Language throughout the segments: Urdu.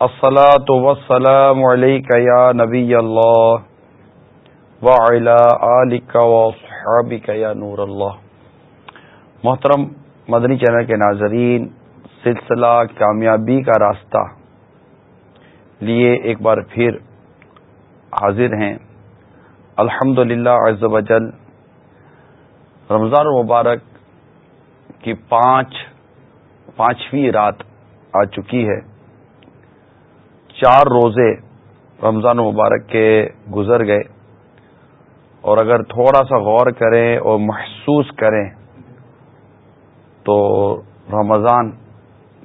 الصلاة والسلام عليك يا نبي الله وعلى آلك وصحابك يا نور الله. محترم، مدنی چینل کے ناظرین، سلسلہ کامیابی کا راستہ لیے ایک بار پھر حاضر ہیں۔ الحمد للہ وجل رمضان المبارک کی پانچ، پانچویں رات آ چکی ہے۔ چار روزے رمضان مبارک کے گزر گئے اور اگر تھوڑا سا غور کریں اور محسوس کریں تو رمضان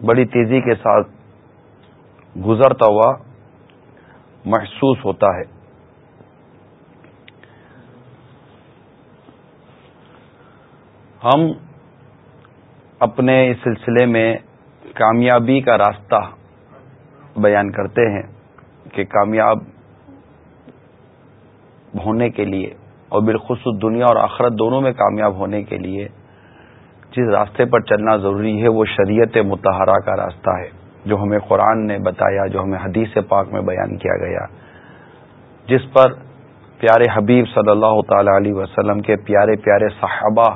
بڑی تیزی کے ساتھ گزرتا ہوا محسوس ہوتا ہے۔ ہم اپنے اس سلسلے میں کامیابی کا راستہ بیان کرتے ہیں کہ کامیاب ہونے کے لیے اور بالخصوص دنیا اور آخرت دونوں میں کامیاب ہونے کے لیے جس راستے پر چلنا ضروری ہے، وہ شریعت متحرہ کا راستہ ہے، جو ہمیں قرآن نے بتایا، جو ہمیں حدیث پاک میں بیان کیا گیا۔ جس پر پیارے حبیب صلی اللہ تعالی علیہ وسلم کے پیارے پیارے صحابہ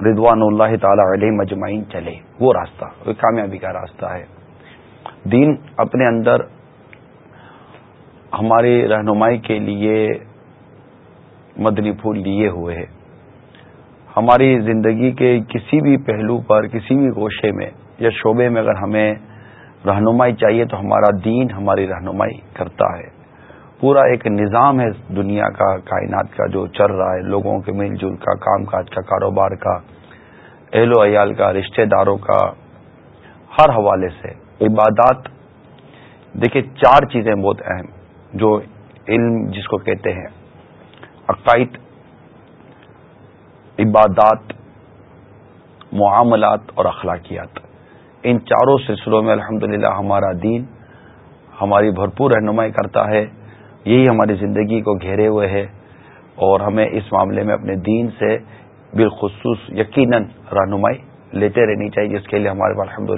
رضوان اللہ تعالی علیہ مجمعین چلے، وہ راستہ، وہ کامیابی کا راستہ ہے۔ دین اپنے اندر ہماری رہنمائی کے لیے مدنی پھول لیے ہوئے ہے ہماری زندگی کے کسی بھی پہلو پر، کسی بھی گوشے میں یا شعبے میں اگر ہمیں رہنمائی چاہیے تو ہمارا دین ہماری رہنمائی کرتا ہے۔ پورا ایک نظام ہے دنیا کا، کائنات کا جو چل رہا ہے، لوگوں کے مل جل کا، کام کاج کا، کاروبار کا، اہل و عیال کا، رشتہ داروں کا، ہر حوالے سے۔ عبادات، دیکھیے چار چیزیں بہت اہم جو علم جس کو کہتے ہیں، عقائد، عبادات، معاملات اور اخلاقیات۔ ان چاروں سلسلوں میں الحمد ہمارا دین ہماری بھرپور رہنمائی کرتا ہے، یہی ہماری زندگی کو گھیرے ہوئے ہے اور ہمیں اس معاملے میں اپنے دین سے بالخصوص یقیناً رہنمائی لیتے رہنی چاہیے، جس کے لیے ہمارے پاس الحمد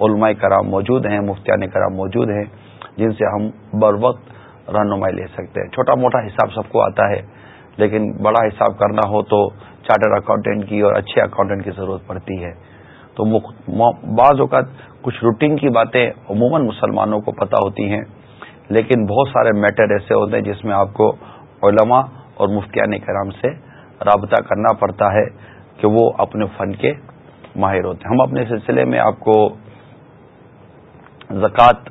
علماء کرام موجود ہیں، مفتیان کرام موجود ہیں، جن سے ہم بر وقت رہنمائی لے سکتے ہیں۔ چھوٹا موٹا حساب سب کو آتا ہے، لیکن بڑا حساب کرنا ہو تو چارٹر اکاؤنٹنٹ کی اور اچھے اکاؤنٹنٹ کی ضرورت پڑتی ہے۔ تو بعض اوقات کچھ روٹین کی باتیں عموماً مسلمانوں کو پتہ ہوتی ہیں، لیکن بہت سارے میٹر ایسے ہوتے ہیں جس میں آپ کو علماء اور مفتیان کرام سے رابطہ کرنا پڑتا ہے کہ وہ اپنے فن کے ماہر ہوتے ہیں۔ ہم اپنے سلسلے میں آپ کو زکوٰۃ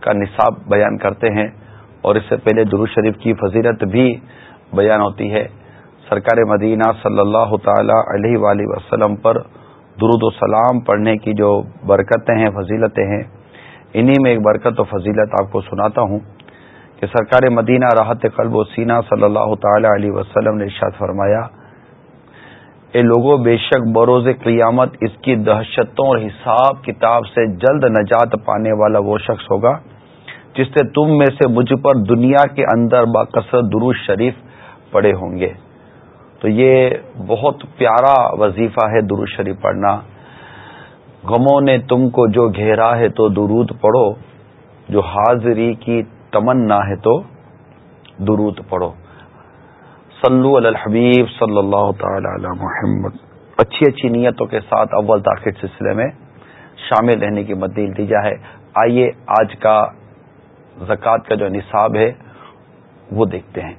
کا نصاب بیان کرتے ہیں اور اس سے پہلے درو شریف کی فضیلت بھی بیان ہوتی ہے۔ سرکار مدینہ صلی اللہ تعالی علیہ وآلہ وسلم پر درود و سلام پڑھنے کی جو برکتیں ہیں، فضیلتیں ہیں، انہی میں ایک برکت و فضیلت آپ کو سناتا ہوں کہ سرکار مدینہ راحت قلب و سینہ صلی اللہ تعالی علیہ وسلم نے ارشاد فرمایا اے لوگوں بے شک بروز قیامت اس کی دہشتوں اور حساب کتاب سے جلد نجات پانے والا وہ شخص ہوگا جس سے تم میں سے مجھ پر دنیا کے اندر با کثرت دروش شریف پڑے ہوں گے۔ تو یہ بہت پیارا وظیفہ ہے درود شریف پڑھنا۔ غموں نے تم کو جو گھیرا ہے تو درود پڑھو، جو حاضری کی تمنا ہے تو درود پڑھو۔ صلو علی الحبیب صلی اللہ تعالی علی محمد۔ اچھی اچھی نیتوں کے ساتھ اول تاخیر سلسلے میں شامل رہنے کی مدیل دی جائے آئیے آج کا زکوٰۃ کا جو نصاب ہے، وہ دیکھتے ہیں۔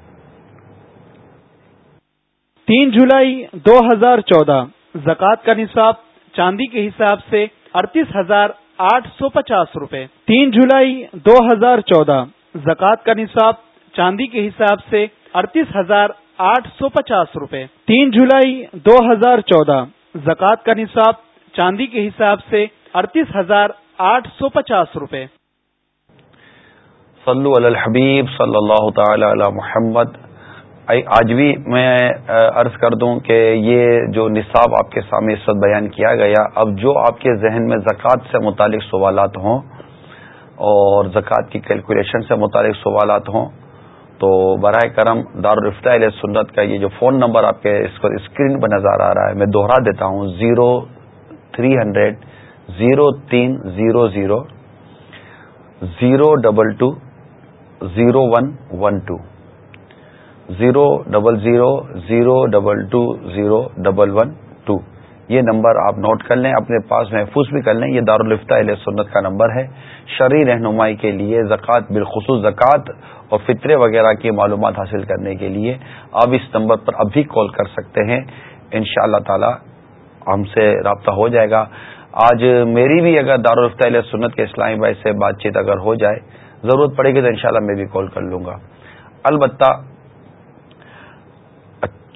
تین جولائی دو ہزار چودہ، زکوٰۃ کا نصاب چاندی کے حساب سے اڑتیس ہزار آٹھ سو پچاس روپے۔ تین جولائی دو ہزار چودہ، زکوٰۃ کا نصاب چاندی کے حساب سے اڑتیس ہزار آٹھ سو پچاس روپے۔ تین جولائی دو ہزار چودہ۔ زکوٰۃ کا نصاب چاندی کے حساب سے اڑتیس ہزار آٹھ سو پچاس روپے۔ صلو علی الحبیب صلی اللہ تعالی علی محمد۔ آج بھی میں عرض کر دوں کہ یہ جو نصاب آپ کے سامنے اس وقت بیان کیا گیا، اب جو آپ کے ذہن میں زکوٰۃ سے متعلق سوالات ہوں اور زکوٰۃ کی کیلکولیشن سے متعلق سوالات ہوں تو براہ کرم دارالفتہ علیہ سنت کا یہ جو فون نمبر آپ کے اسکرین پر نظر آ رہا ہے، میں دوہرا دیتا ہوں، زیرو تھری ہنڈریڈ، زیرو تین zero zero zero double two zero one one two, zero double zero zero double two zero double one two. یہ نمبر آپ نوٹ کر لیں، اپنے پاس محفوظ بھی کر لیں۔ یہ دارالفتہ علیہ سنت کا نمبر ہے۔ شرعی رہنمائی کے لیے زکوٰۃ، بالخصوص زکوٰۃ اور فطرے وغیرہ کی معلومات حاصل کرنے کے لیے آپ اس نمبر پر اب بھی کال کر سکتے ہیں۔ ان شاء اللہ تعالی ہم سے رابطہ ہو جائے گا۔ آج میری بھی اگر دارالفتہ علیہ سنت کے اسلامی بھائی سے بات چیت اگر ہو جائے، ضرورت پڑے گی تو انشاءاللہ میں بھی کال کر لوں گا۔ البتہ،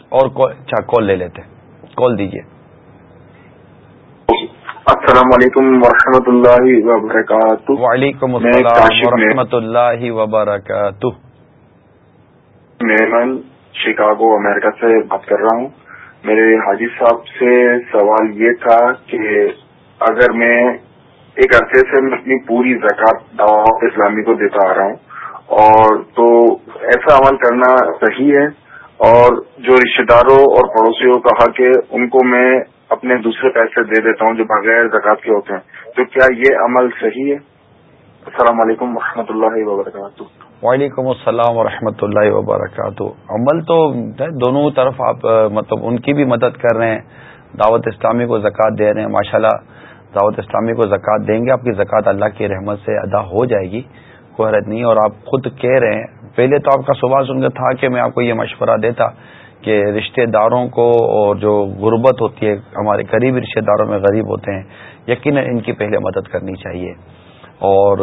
اور اچھا کال لے لیتے کال دیجیے السلام علیکم ورحمۃ اللہ وبرکاتہ۔ وعلیکم السلام ورحمۃ اللہ وبرکاتہ۔ میں شکاگو امریکہ سے بات کر رہا ہوں۔ میرے حاجی صاحب سے سوال یہ تھا کہ اگر میں ایک عرصے سے میں اپنی پوری زکات دعوت اسلامی کو دیتا آ رہا ہوں اور تو ایسا عمل کرنا صحیح ہے؟ اور جو رشتے داروں اور پڑوسیوں کا حق ہے ان کو میں اپنے دوسرے پیسے دے دیتا ہوں جو بغیر زکات کے ہوتے ہیں۔ تو کیا یہ عمل صحیح ہے؟ السلام علیکم و اللہ وبرکاتہ۔ وعلیکم السلام و اللہ وبرکاتہ۔ عمل تو دونوں طرف آپ مطلب ان کی بھی مدد کر رہے ہیں۔ دعوت اسلامی کو زکوٰۃ دے رہے ہیں، ماشاءاللہ۔ دعوت اسلامی کو زکوٰۃ دیں گے، آپ کی زکوٰۃ اللہ کی رحمت سے ادا ہو جائے گی، کوئی حرت نہیں۔ اور آپ خود کہہ رہے ہیں۔ پہلے تو آپ کا سوال سن کر تھا کہ میں آپ کو یہ مشورہ دیتا۔ کہ رشتہ داروں کو اور جو غربت ہوتی ہے، ہمارے قریبی رشتہ داروں میں غریب ہوتے ہیں، یقیناً ان کی پہلے مدد کرنی چاہیے۔ اور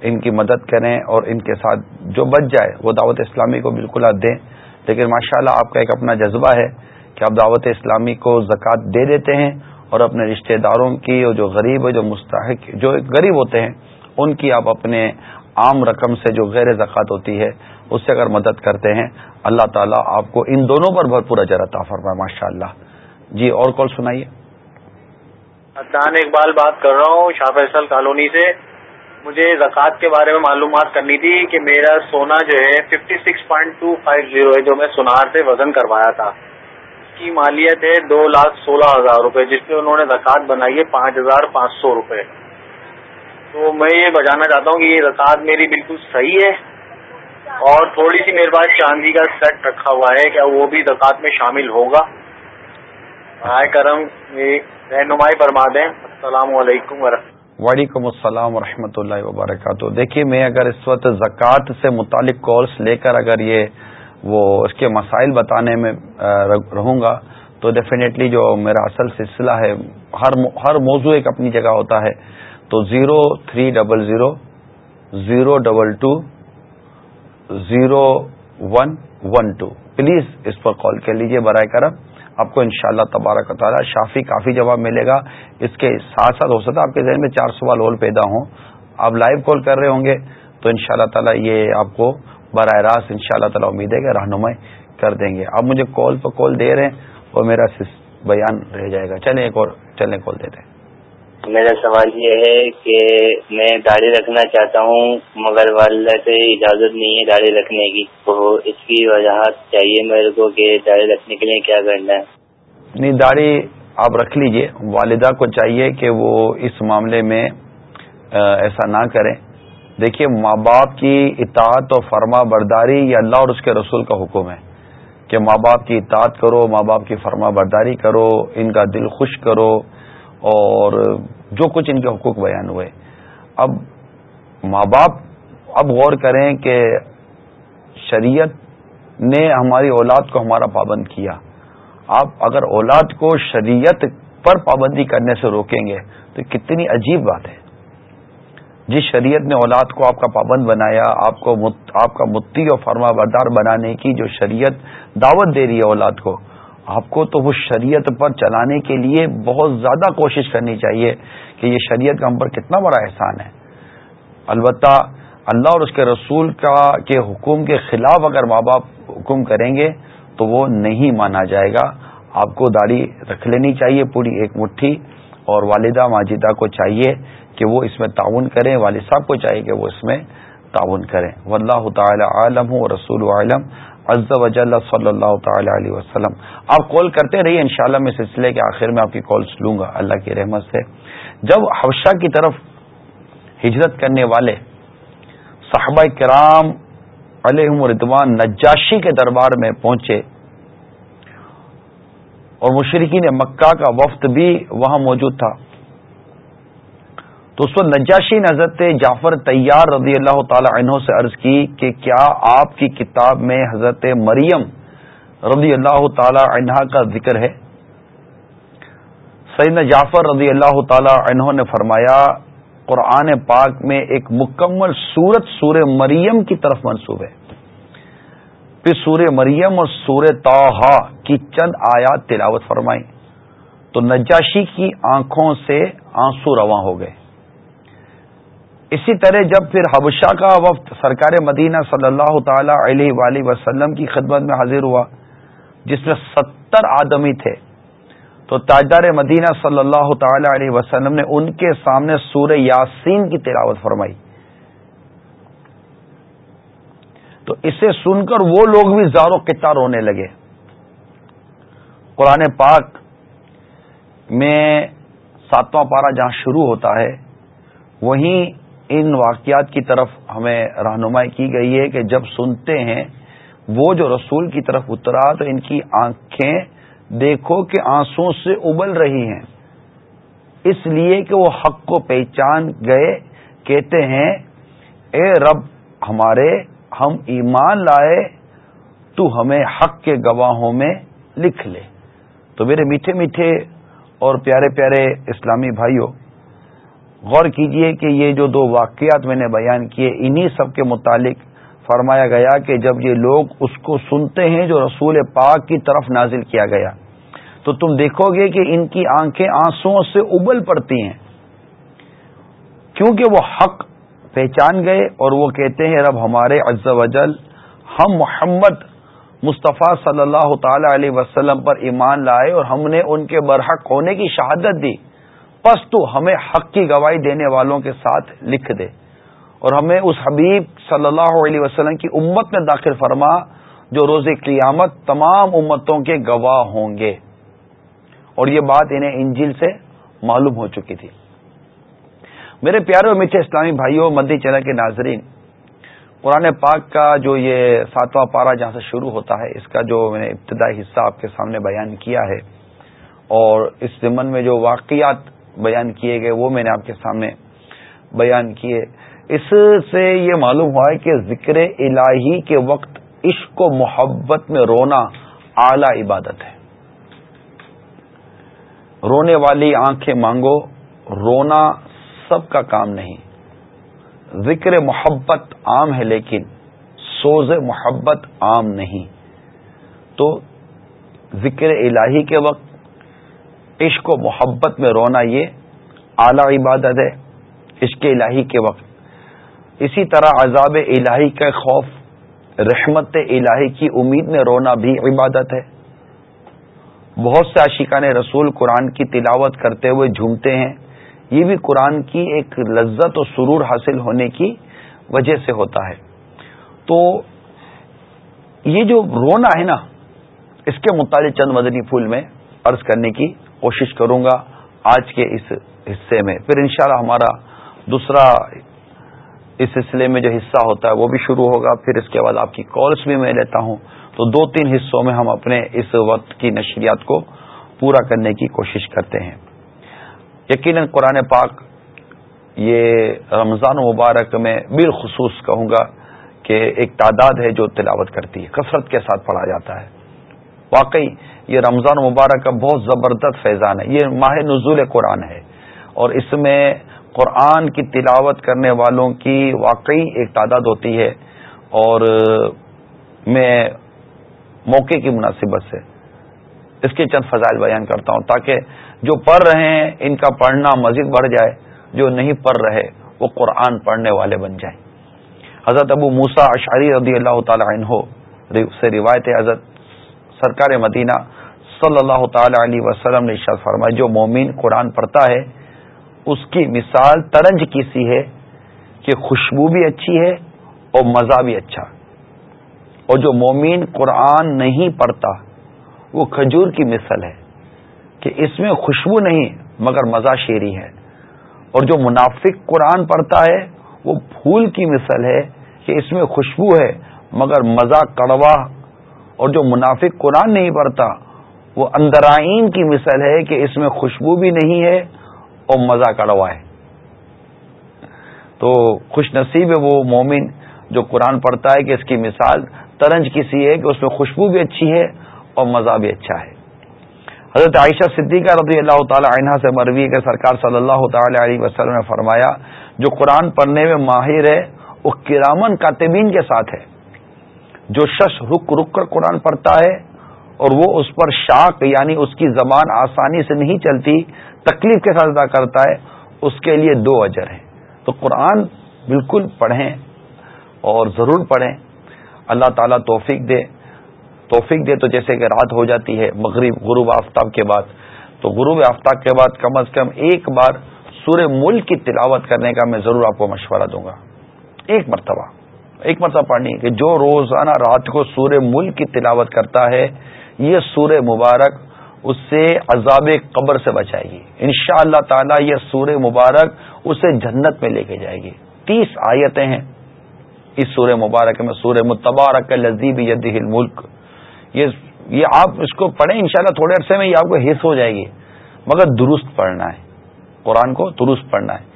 ان کی مدد کریں اور ان کے ساتھ جو بچ جائے، وہ دعوت اسلامی کو بالکل آپ دیں۔ لیکن ماشاءاللہ اللہ آپ کا ایک اپنا جذبہ ہے کہ آپ دعوت اسلامی کو زکوٰۃ دے دیتے ہیں اور اپنے رشتہ داروں کی اور جو غریب جو مستحق، جو غریب ہوتے ہیں، ان کی آپ اپنے عام رقم سے جو غیر زکوٰۃ ہوتی ہے اس سے اگر مدد کرتے ہیں، اللہ تعالیٰ آپ کو ان دونوں پر بھرپور عطا فرمائے ماشاء اللہ جی اور کال سنائیے۔ ادان اقبال بات کر رہا ہوں، شاہ فیصل کالونی سے۔ مجھے زکوٰۃ کے بارے میں معلومات کرنی تھی کہ میرا سونا جو ہے fifty six point two five zero ہے، جو میں سونار سے وزن کروایا تھا۔ اس کی مالیت ہے دو لاکھ سولہ ہزار روپے، جس میں انہوں نے زکوٰۃ بنائی ہے پانچ ہزار پانچ سو روپے۔ تو میں یہ بجانا چاہتا ہوں کہ یہ زکوٰۃ میری بالکل صحیح ہے۔ اور تھوڑی سی میرے پاس چاندی کا سیٹ رکھا ہوا ہے کیا وہ بھی زکوٰۃ میں شامل ہوگا۔ برائے کرم رہنمائی فرما دیں۔ السلام علیکم ورحمۃ وعلیکم السلام ورحمۃ اللہ وبرکاتہ۔ دیکھیے، میں اگر اس وقت زکوٰۃ سے متعلق کالس لے کر اگر یہ وہ اس کے مسائل بتانے میں رہوں گا، تو ڈیفینیٹلی جو میرا اصل سلسلہ ہے، ہر ہر موضوع ایک اپنی جگہ ہوتا ہے۔ تو zero three double zero zero double two zero one one two. Please اس پر کال کر لیجیے برائے کرم۔ آپ کو انشاءاللہ شاء تبارک تعالیٰ شافی کافی جواب ملے گا۔ اس کے ساتھ ساتھ ہو سکتا ہے آپ کے ذہن میں چار سوال اور پیدا ہوں۔ آپ لائیو کال کر رہے ہوں گے تو ان شاء اللہ تعالیٰ یہ آپ کو براہ راست ان شاء اللہ تعالیٰ امید ہے کہ رہنمائی کر دیں گے۔ آپ مجھے کال پر کال دے رہے ہیں اور میرا بیان رہ جائے گا۔ چلیں ایک اور چلیں کال دیتے ہیں۔ میرا سوال یہ ہے کہ میں داڑھی رکھنا چاہتا ہوں، مگر والدہ سے اجازت نہیں ہے داڑھی رکھنے کی۔ تو اس کی وجاہت چاہیے میرے کو کہ داڑھی رکھنے کے لیے کیا کرنا ہے؟ نہیں، داڑھی آپ رکھ لیجیے۔ والدہ کو چاہیے کہ وہ اس معاملے میں ایسا نہ کریں دیکھیے، ماں باپ کی اطاعت و فرما برداری یہ اللہ اور اس کے رسول کا حکم ہے کہ ماں باپ کی اطاعت کرو، ماں باپ کی فرما برداری کرو، ان کا دل خوش کرو۔ اور جو کچھ ان کے حقوق بیان ہوئے۔ اب ماں باپ اب غور کریں کہ شریعت نے ہماری اولاد کو ہمارا پابند کیا۔ آپ اگر اولاد کو شریعت پر پابندی کرنے سے روکیں گے تو کتنی عجیب بات ہے۔ جس شریعت نے اولاد کو آپ کا پابند بنایا، آپ کو آپ کا متی اور فرما بردار بنانے کی جو شریعت دعوت دے رہی ہے اولاد کو آپ کو تو وہ شریعت پر چلانے کے لیے بہت زیادہ کوشش کرنی چاہیے کہ یہ شریعت کا ہم پر کتنا بڑا احسان ہے۔ البتہ اللہ اور اس کے رسول کا کے حکم کے خلاف اگر ماں باپ حکم کریں گے تو وہ نہیں مانا جائے گا۔ آپ کو داڑھی رکھ لینی چاہیے پوری ایک مٹھی اور والدہ ماجدہ کو چاہیے کہ وہ اس میں تعاون کریں، والد صاحب کو چاہیے کہ وہ اس میں تعاون کریں۔ واللہ تعالی عالم و رسول عالم۔ عز وجل صلی اللہ تعالی علیہ وسلم۔ آپ کال کرتے رہیے انشاءاللہ میں سلسلے کے آخر میں آپ کی کالس لوں گا، اللہ کی رحمت سے۔ جب حوشہ کی طرف ہجرت کرنے والے صحابہ کرام علیہ مردوان نجاشی کے دربار میں پہنچے اور مشرقین مکہ کا وفد بھی وہاں موجود تھا۔ تو اس وقت نجاشی حضرت جعفر تیار رضی اللہ تعالی عنہ سے عرض کی کہ کیا آپ کی کتاب میں حضرت مریم رضی اللہ تعالی عنہ کا ذکر ہے؟ سیدنا جعفر رضی اللہ تعالی عنہ نے فرمایا، قرآن پاک میں ایک مکمل صورت سور مریم کی طرف منسوب ہے۔ پھر سورہ مریم اور سورہ توحا کی چند آیات تلاوت فرمائی تو نجاشی کی آنکھوں سے آنسو رواں ہو گئے۔ اسی طرح جب پھر حبشہ کا وفد سرکار مدینہ صلی اللہ تعالی علیہ وآلہ وسلم کی خدمت میں حاضر ہوا، جس میں ستر آدمی تھے، تو تاجدار مدینہ صلی اللہ تعالی علیہ وسلم نے ان کے سامنے سورہ یاسین کی تلاوت فرمائی۔ تو اسے سن کر وہ لوگ بھی زارو قطار رونے لگے۔ قرآن پاک میں ساتواں پارا جہاں شروع ہوتا ہے، وہیں ان واقعات کی طرف ہمیں رہنمائی کی گئی ہے کہ جب سنتے ہیں، وہ جو رسول کی طرف اترا تو ان کی آنکھیں دیکھو کہ آنسو سے ابل رہی ہیں۔ اس لیے کہ وہ حق کو پہچان گئے، کہتے ہیں، اے رب ہمارے، ہم ایمان لائے، تو ہمیں حق کے گواہوں میں لکھ لے۔ تو میرے میٹھے میٹھے اور پیارے پیارے اسلامی بھائیوں غور کیجیے کہ یہ جو دو واقعات میں نے بیان کیے، انہی سب کے متعلق فرمایا گیا کہ جب یہ لوگ اس کو سنتے ہیں جو رسول پاک کی طرف نازل کیا گیا، تو تم دیکھو گے کہ ان کی آنکھیں آنسو سے ابل پڑتی ہیں۔ کیونکہ وہ حق پہچان گئے اور وہ کہتے ہیں، رب ہمارے عز و جل، ہم محمد مصطفیٰ صلی اللہ تعالی علیہ وسلم پر ایمان لائے اور ہم نے ان کے برحق ہونے کی شہادت دی۔ پس تو ہمیں حق کی گواہی دینے والوں کے ساتھ لکھ دے۔ اور ہمیں اس حبیب صلی اللہ علیہ وسلم کی امت میں داخل فرما جو روز قیامت تمام امتوں کے گواہ ہوں گے۔ اور یہ بات انہیں انجل سے معلوم ہو چکی تھی۔ میرے پیارے اور میٹھے اسلامی بھائیوں مدی چینل کے ناظرین، قرآن پاک کا جو یہ ساتواں پارا جہاں سے شروع ہوتا ہے، اس کا جو میں نے ابتدائی حصہ آپ کے سامنے بیان کیا ہے، اور اس زمن میں جو واقعات بیان کیے گئے، وہ میں نے آپ کے سامنے بیان کیے۔ اس سے یہ معلوم ہوا ہے کہ ذکر الہی کے وقت عشق و محبت میں رونا اعلی عبادت ہے۔ رونے والی آنکھیں مانگو، رونا سب کا کام نہیں۔ ذکر محبت عام ہے لیکن سوز محبت عام نہیں۔ تو ذکر الہی کے وقت عشق و محبت میں رونا یہ اعلی عبادت ہے عشق الہی کے وقت۔ اسی طرح عذاب الہی کا خوف، رحمت الہی کی امید میں رونا بھی عبادت ہے۔ بہت سے عاشقان رسول قرآن کی تلاوت کرتے ہوئے جھومتے ہیں۔ یہ بھی قرآن کی ایک لذت و سرور حاصل ہونے کی وجہ سے ہوتا ہے۔ تو یہ جو رونا ہے نا، اس کے متعلق چند مدنی پھول میں عرض کرنے کی کوشش کروں گا آج کے اس حصے میں۔ پھر انشاءاللہ ہمارا دوسرا اس سلسلے میں جو حصہ ہوتا ہے وہ بھی شروع ہوگا۔ پھر اس کے بعد آپ کی کالس بھی میں لیتا ہوں۔ تو دو تین حصوں میں ہم اپنے اس وقت کی نشریات کو پورا کرنے کی کوشش کرتے ہیں۔ یقیناً قرآن پاک یہ رمضان مبارک میں بالخصوص کہوں گا کہ ایک تعداد ہے جو تلاوت کرتی ہے، کثرت کے ساتھ پڑھا جاتا ہے۔ واقعی یہ رمضان مبارک کا بہت زبردست فیضان ہے، یہ ماہ نزول قرآن ہے۔ اور اس میں قرآن کی تلاوت کرنے والوں کی واقعی ایک تعداد ہوتی ہے۔ اور میں موقع کی مناسبت سے اس کے چند فضائل بیان کرتا ہوں تاکہ جو پڑھ رہے ہیں، ان کا پڑھنا مزید بڑھ جائے، جو نہیں پڑھ رہے، وہ قرآن پڑھنے والے بن جائیں۔ حضرت ابو موسا اشعری رضی اللہ تعالی عنہ سے روایت حضرت سرکار مدینہ صلی اللہ تعالی علیہ وسلم نے ارشاد فرمایا جو مومن قرآن پڑھتا ہے، اس کی مثال ترنج کی سی ہے کہ خوشبو بھی اچھی ہے اور مزہ بھی اچھا۔ اور جو مومن قرآن نہیں پڑھتا، وہ کھجور کی مثل ہے کہ اس میں خوشبو نہیں، مگر مزہ شیری ہے اور جو منافق قرآن پڑھتا ہے، وہ پھول کی مثل ہے کہ اس میں خوشبو ہے، مگر مزہ کڑوا اور جو منافق قرآن نہیں پڑھتا، وہ اندرائین کی مثل ہے کہ اس میں خوشبو بھی نہیں ہے اور مزہ کڑوا ہے۔ تو خوش نصیب ہے وہ مومن جو قرآن پڑھتا ہے کہ اس کی مثال ترنج کسی ہے کہ اس میں خوشبو بھی اچھی ہے اور مزہ بھی اچھا ہے۔ حضرت عائشہ صدیقہ رضی اللہ تعالی عنہ سے مروی کے سرکار صلی اللہ تعالی علیہ وسلم نے فرمایا، جو قرآن پڑھنے میں ماہر ہے، وہ کرامن کاتبین کے ساتھ ہے۔ جو شخص رک رک کر قرآن پڑھتا ہے اور وہ اس پر شاک یعنی اس کی زبان آسانی سے نہیں چلتی، تکلیف کے ساتھ ادا کرتا ہے، اس کے لیے دو اجر ہیں۔ تو قرآن بالکل پڑھیں اور ضرور پڑھیں۔ اللہ تعالیٰ توفیق دے۔ توفیق دے تو جیسے کہ رات ہو جاتی ہے، مغرب، غروب آفتاب کے بعد۔ تو غروب آفتاب کے بعد کم از کم ایک بار سورہ ملک کی تلاوت کرنے کا میں ضرور آپ کو مشورہ دوں گا۔ ایک مرتبہ۔ ایک مرتبہ پڑھنی کہ جو روزانہ رات کو سورہ ملک کی تلاوت کرتا ہے، یہ سورہ مبارک اس سے عذاب قبر سے بچائے گی۔ ان شاء اللہ تعالی یہ سورہ مبارک اسے جنت میں لے کے جائے گی۔ تیس آیتیں ہیں۔ اس سورہ مبارک میں سورہ متبارک لذیب ید ملک یہ یہ آپ اس کو پڑھیں، انشاءاللہ تھوڑے عرصے میں یہ آپ کو حص ہو جائے گی۔ مگر درست پڑھنا ہے۔ قرآن کو درست پڑھنا ہے۔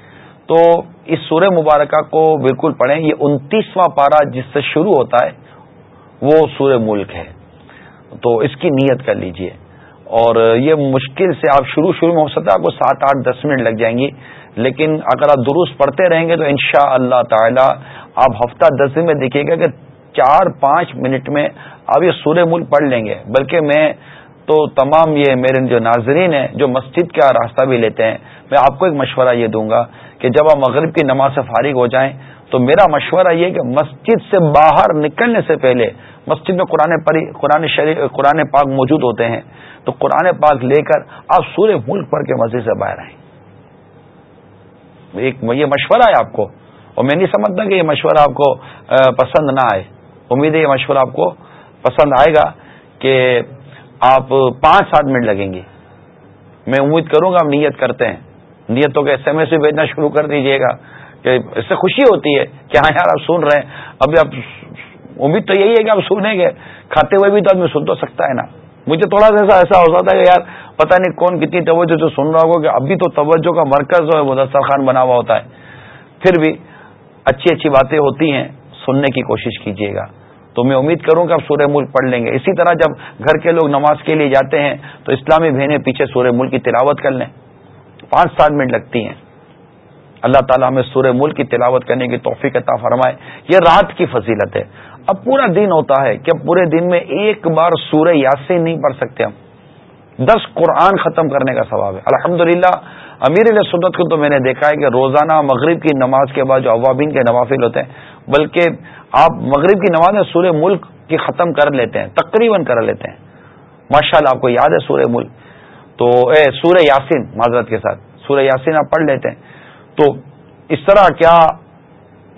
تو اس سورہ مبارکہ کو بالکل پڑھیں، یہ انتیسواں پارا جس سے شروع ہوتا ہے، وہ سورہ ملک ہے۔ تو اس کی نیت کر لیجیے۔ اور یہ مشکل سے آپ شروع شروع میں ہو سکتا ہے، آپ کو سات آٹھ دس منٹ لگ جائیں گی لیکن اگر آپ درست پڑھتے رہیں گے تو ان شاء اللہ تعالی آپ ہفتہ دس دن میں دیکھیے گا کہ چار پانچ منٹ میں اب یہ سورہ ملک پڑھ لیں گے۔ بلکہ میں تو تمام یہ میرے جو ناظرین ہیں، جو مسجد کا راستہ بھی لیتے ہیں، میں آپ کو ایک مشورہ یہ دوں گا کہ جب آپ مغرب کی نماز سے فارغ ہو جائیں تو میرا مشورہ یہ کہ مسجد سے باہر نکلنے سے پہلے مسجد میں قرآن پری قرآن شریف قرآن پاک موجود ہوتے ہیں، تو قرآن پاک لے کر آپ سورہ ملک پڑھ کے مسجد سے باہر آئیں۔ ایک یہ مشورہ ہے آپ کو۔ اور میں نہیں سمجھتا کہ یہ مشورہ آپ کو پسند نہ آئے۔ امید ہے یہ مشورہ آپ کو پسند آئے گا کہ آپ پانچ سات منٹ لگیں گے۔ میں امید کروں گا آپ نیت کرتے ہیں۔ نیت تو ایس ایم ایس بھی بھیجنا شروع کر دیجیے گا کہ اس سے خوشی ہوتی ہے کہ ہاں یار آپ سن رہے ہیں۔ ابھی آپ امید تو یہی ہے کہ آپ سنیں گے۔ کھاتے ہوئے بھی تو آدمی سن تو سکتا ہے نا۔ مجھے تھوڑا سا ایسا ایسا ہو سکتا ہے کہ یار پتہ نہیں کون کتنی توجہ سے سن رہا ہوگا کہ ابھی تو توجہ کا مرکز جو ہے وہ دسترخوان بنا ہوا ہوتا ہے۔ پھر بھی اچھی اچھی باتیں ہوتی ہیں۔ سننے کی کوشش کیجیے گا۔ تو میں امید کروں کہ آپ سورہ ملک پڑھ لیں گے۔ اسی طرح جب گھر کے لوگ نماز کے لیے جاتے ہیں تو اسلامی بہنیں پیچھے سورہ ملک کی تلاوت کر لیں۔ پانچ سات منٹ لگتی ہیں۔ اللہ تعالیٰ ہمیں سورہ ملک کی تلاوت کرنے کی توفیق عطا فرمائے۔ یہ رات کی فضیلت ہے۔ اب پورا دن ہوتا ہے کہ پورے دن میں ایک بار سورہ یاسین نہیں پڑھ سکتے ہم۔ دس قرآن ختم کرنے کا ثواب ہے۔ الحمد للہ امیر علیہ سنت کو تو میں نے دیکھا ہے کہ روزانہ مغرب کی نماز کے بعد جو عوابین کے نوافل ہوتے ہیں، بلکہ آپ مغرب کی نماز میں سورہ ملک کی ختم کر لیتے ہیں، تقریباً کر لیتے ہیں۔ ماشاء اللہ آپ کو یاد ہے سورہ ملک۔ تو اے سورہ یاسین، معذرت کے ساتھ، سورہ یاسین آپ پڑھ لیتے ہیں۔ تو اس طرح کیا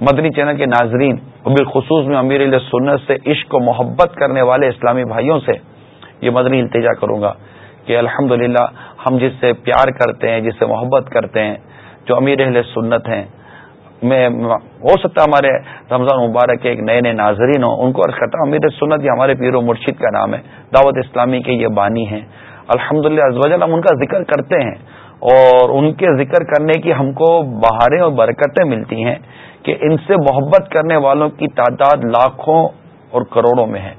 مدنی چینل کے ناظرین بالخصوص میں امیر علیہ سنت سے عشق و محبت کرنے والے اسلامی بھائیوں سے یہ مدنی التجا کروں گا کہ الحمد ہم جس سے پیار کرتے ہیں، جس سے محبت کرتے ہیں، جو امیر اہل سنت ہیں، میں ہو سکتا ہمارے رمضان مبارک کے ایک نئے نئے ناظرین ہوں، ان کو کرتا ہوں امیر سنت، یہ ہمارے پیر و مرشید کا نام ہے، دعوت اسلامی کے یہ بانی ہیں۔ الحمد للہ ہم ان کا ذکر کرتے ہیں اور ان کے ذکر کرنے کی ہم کو بہاریں اور برکتیں ملتی ہیں کہ ان سے محبت کرنے والوں کی تعداد لاکھوں اور کروڑوں میں ہے۔